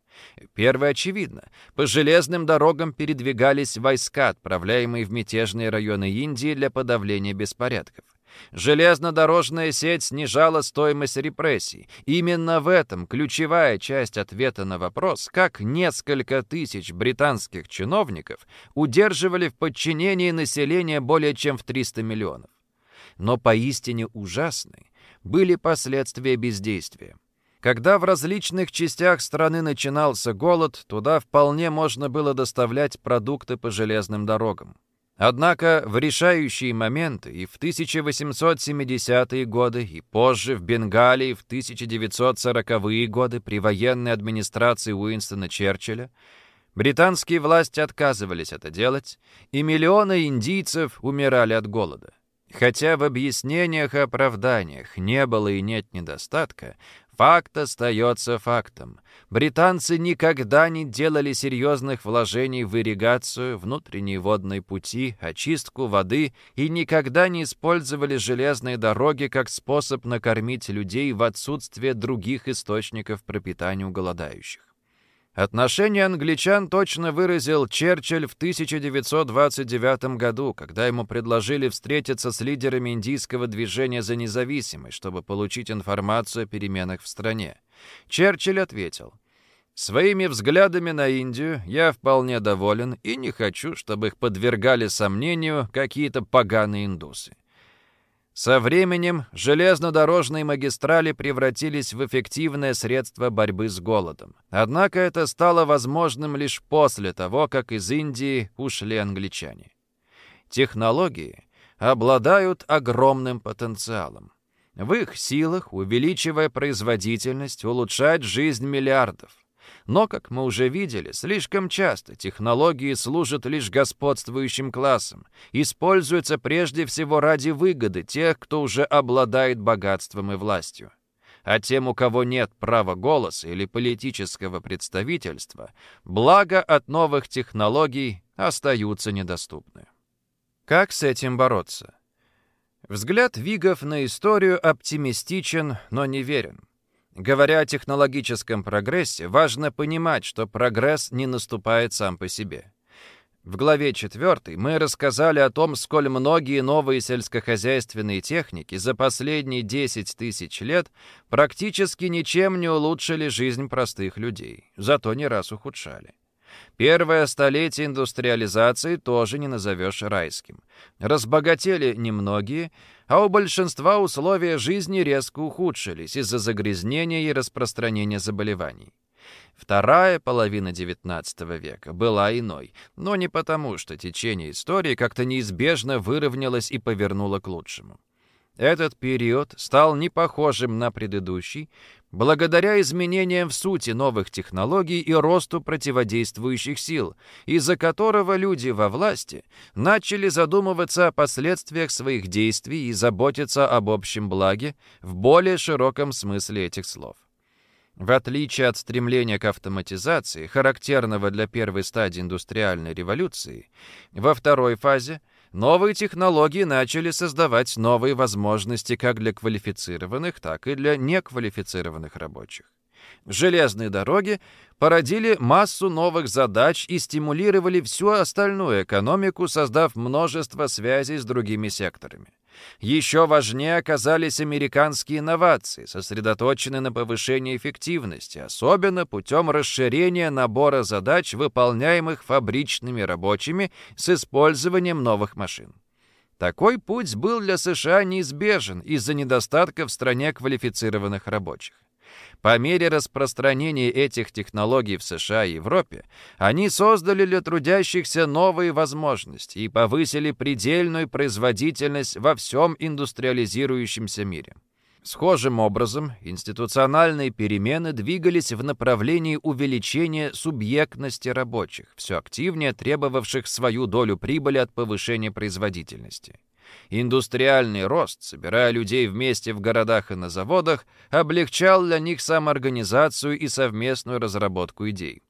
Первое очевидно. По железным дорогам передвигались войска, отправляемые в мятежные районы Индии для подавления беспорядков. Железнодорожная сеть снижала стоимость репрессий. Именно в этом ключевая часть ответа на вопрос, как несколько тысяч британских чиновников удерживали в подчинении населения более чем в 300 миллионов. Но поистине ужасны были последствия бездействия. Когда в различных частях страны начинался голод, туда вполне можно было доставлять продукты по железным дорогам. Однако в решающие моменты и в 1870-е годы, и позже в Бенгалии в 1940-е годы при военной администрации Уинстона Черчилля британские власти отказывались это делать, и миллионы индийцев умирали от голода. Хотя в объяснениях и оправданиях не было и нет недостатка, Факт остается фактом. Британцы никогда не делали серьезных вложений в ирригацию, внутренние водные пути, очистку воды и никогда не использовали железные дороги как способ накормить людей в отсутствие других источников пропитания у голодающих. Отношение англичан точно выразил Черчилль в 1929 году, когда ему предложили встретиться с лидерами индийского движения за независимость, чтобы получить информацию о переменах в стране. Черчилль ответил, «Своими взглядами на Индию я вполне доволен и не хочу, чтобы их подвергали сомнению какие-то поганые индусы. Со временем железнодорожные магистрали превратились в эффективное средство борьбы с голодом. Однако это стало возможным лишь после того, как из Индии ушли англичане. Технологии обладают огромным потенциалом. В их силах, увеличивая производительность, улучшать жизнь миллиардов. Но, как мы уже видели, слишком часто технологии служат лишь господствующим классам, используются прежде всего ради выгоды тех, кто уже обладает богатством и властью. А тем, у кого нет права голоса или политического представительства, благо от новых технологий остаются недоступны. Как с этим бороться? Взгляд Вигов на историю оптимистичен, но не верен. Говоря о технологическом прогрессе, важно понимать, что прогресс не наступает сам по себе. В главе 4 мы рассказали о том, сколь многие новые сельскохозяйственные техники за последние 10 тысяч лет практически ничем не улучшили жизнь простых людей, зато не раз ухудшали. Первое столетие индустриализации тоже не назовешь райским. Разбогатели немногие, а у большинства условия жизни резко ухудшились из-за загрязнения и распространения заболеваний. Вторая половина XIX века была иной, но не потому, что течение истории как-то неизбежно выровнялось и повернуло к лучшему. Этот период стал не похожим на предыдущий, благодаря изменениям в сути новых технологий и росту противодействующих сил, из-за которого люди во власти начали задумываться о последствиях своих действий и заботиться об общем благе в более широком смысле этих слов. В отличие от стремления к автоматизации, характерного для первой стадии индустриальной революции, во второй фазе – Новые технологии начали создавать новые возможности как для квалифицированных, так и для неквалифицированных рабочих. Железные дороги породили массу новых задач и стимулировали всю остальную экономику, создав множество связей с другими секторами. Еще важнее оказались американские инновации, сосредоточенные на повышении эффективности, особенно путем расширения набора задач, выполняемых фабричными рабочими с использованием новых машин. Такой путь был для США неизбежен из-за недостатка в стране квалифицированных рабочих. По мере распространения этих технологий в США и Европе, они создали для трудящихся новые возможности и повысили предельную производительность во всем индустриализирующемся мире. Схожим образом, институциональные перемены двигались в направлении увеличения субъектности рабочих, все активнее требовавших свою долю прибыли от повышения производительности. Индустриальный рост, собирая людей вместе в городах и на заводах, облегчал для них самоорганизацию и совместную разработку идей.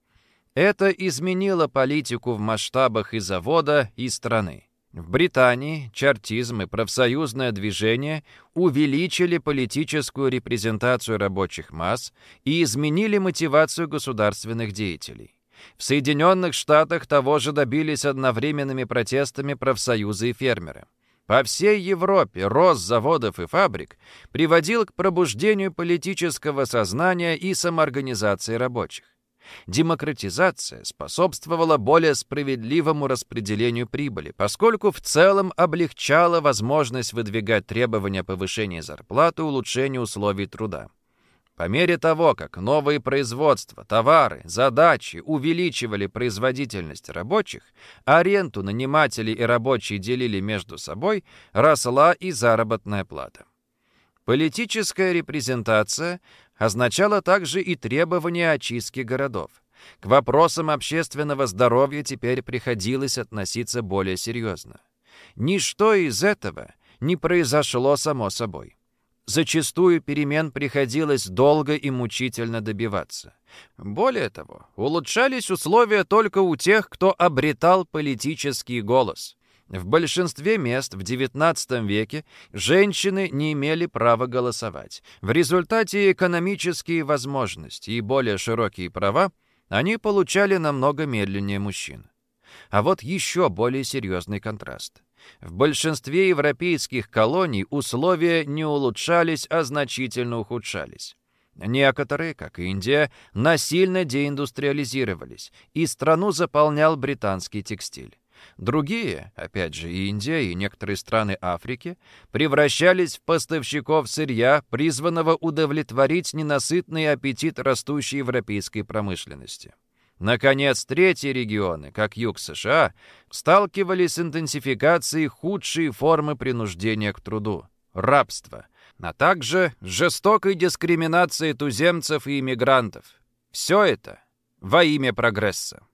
Это изменило политику в масштабах и завода, и страны. В Британии чартизм и профсоюзное движение увеличили политическую репрезентацию рабочих масс и изменили мотивацию государственных деятелей. В Соединенных Штатах того же добились одновременными протестами профсоюзы и фермеры. По всей Европе рост заводов и фабрик приводил к пробуждению политического сознания и самоорганизации рабочих. Демократизация способствовала более справедливому распределению прибыли, поскольку в целом облегчала возможность выдвигать требования повышения зарплаты и улучшения условий труда. По мере того, как новые производства, товары, задачи увеличивали производительность рабочих, аренду наниматели и рабочие делили между собой, росла и заработная плата. Политическая репрезентация означала также и требования очистки городов. К вопросам общественного здоровья теперь приходилось относиться более серьезно. Ничто из этого не произошло само собой. Зачастую перемен приходилось долго и мучительно добиваться. Более того, улучшались условия только у тех, кто обретал политический голос. В большинстве мест в XIX веке женщины не имели права голосовать. В результате экономические возможности и более широкие права они получали намного медленнее мужчин. А вот еще более серьезный контраст. В большинстве европейских колоний условия не улучшались, а значительно ухудшались. Некоторые, как Индия, насильно деиндустриализировались, и страну заполнял британский текстиль. Другие, опять же Индия и некоторые страны Африки, превращались в поставщиков сырья, призванного удовлетворить ненасытный аппетит растущей европейской промышленности. Наконец, третьи регионы, как юг США, сталкивались с интенсификацией худшей формы принуждения к труду – рабства, а также жестокой дискриминации туземцев и иммигрантов. Все это во имя прогресса.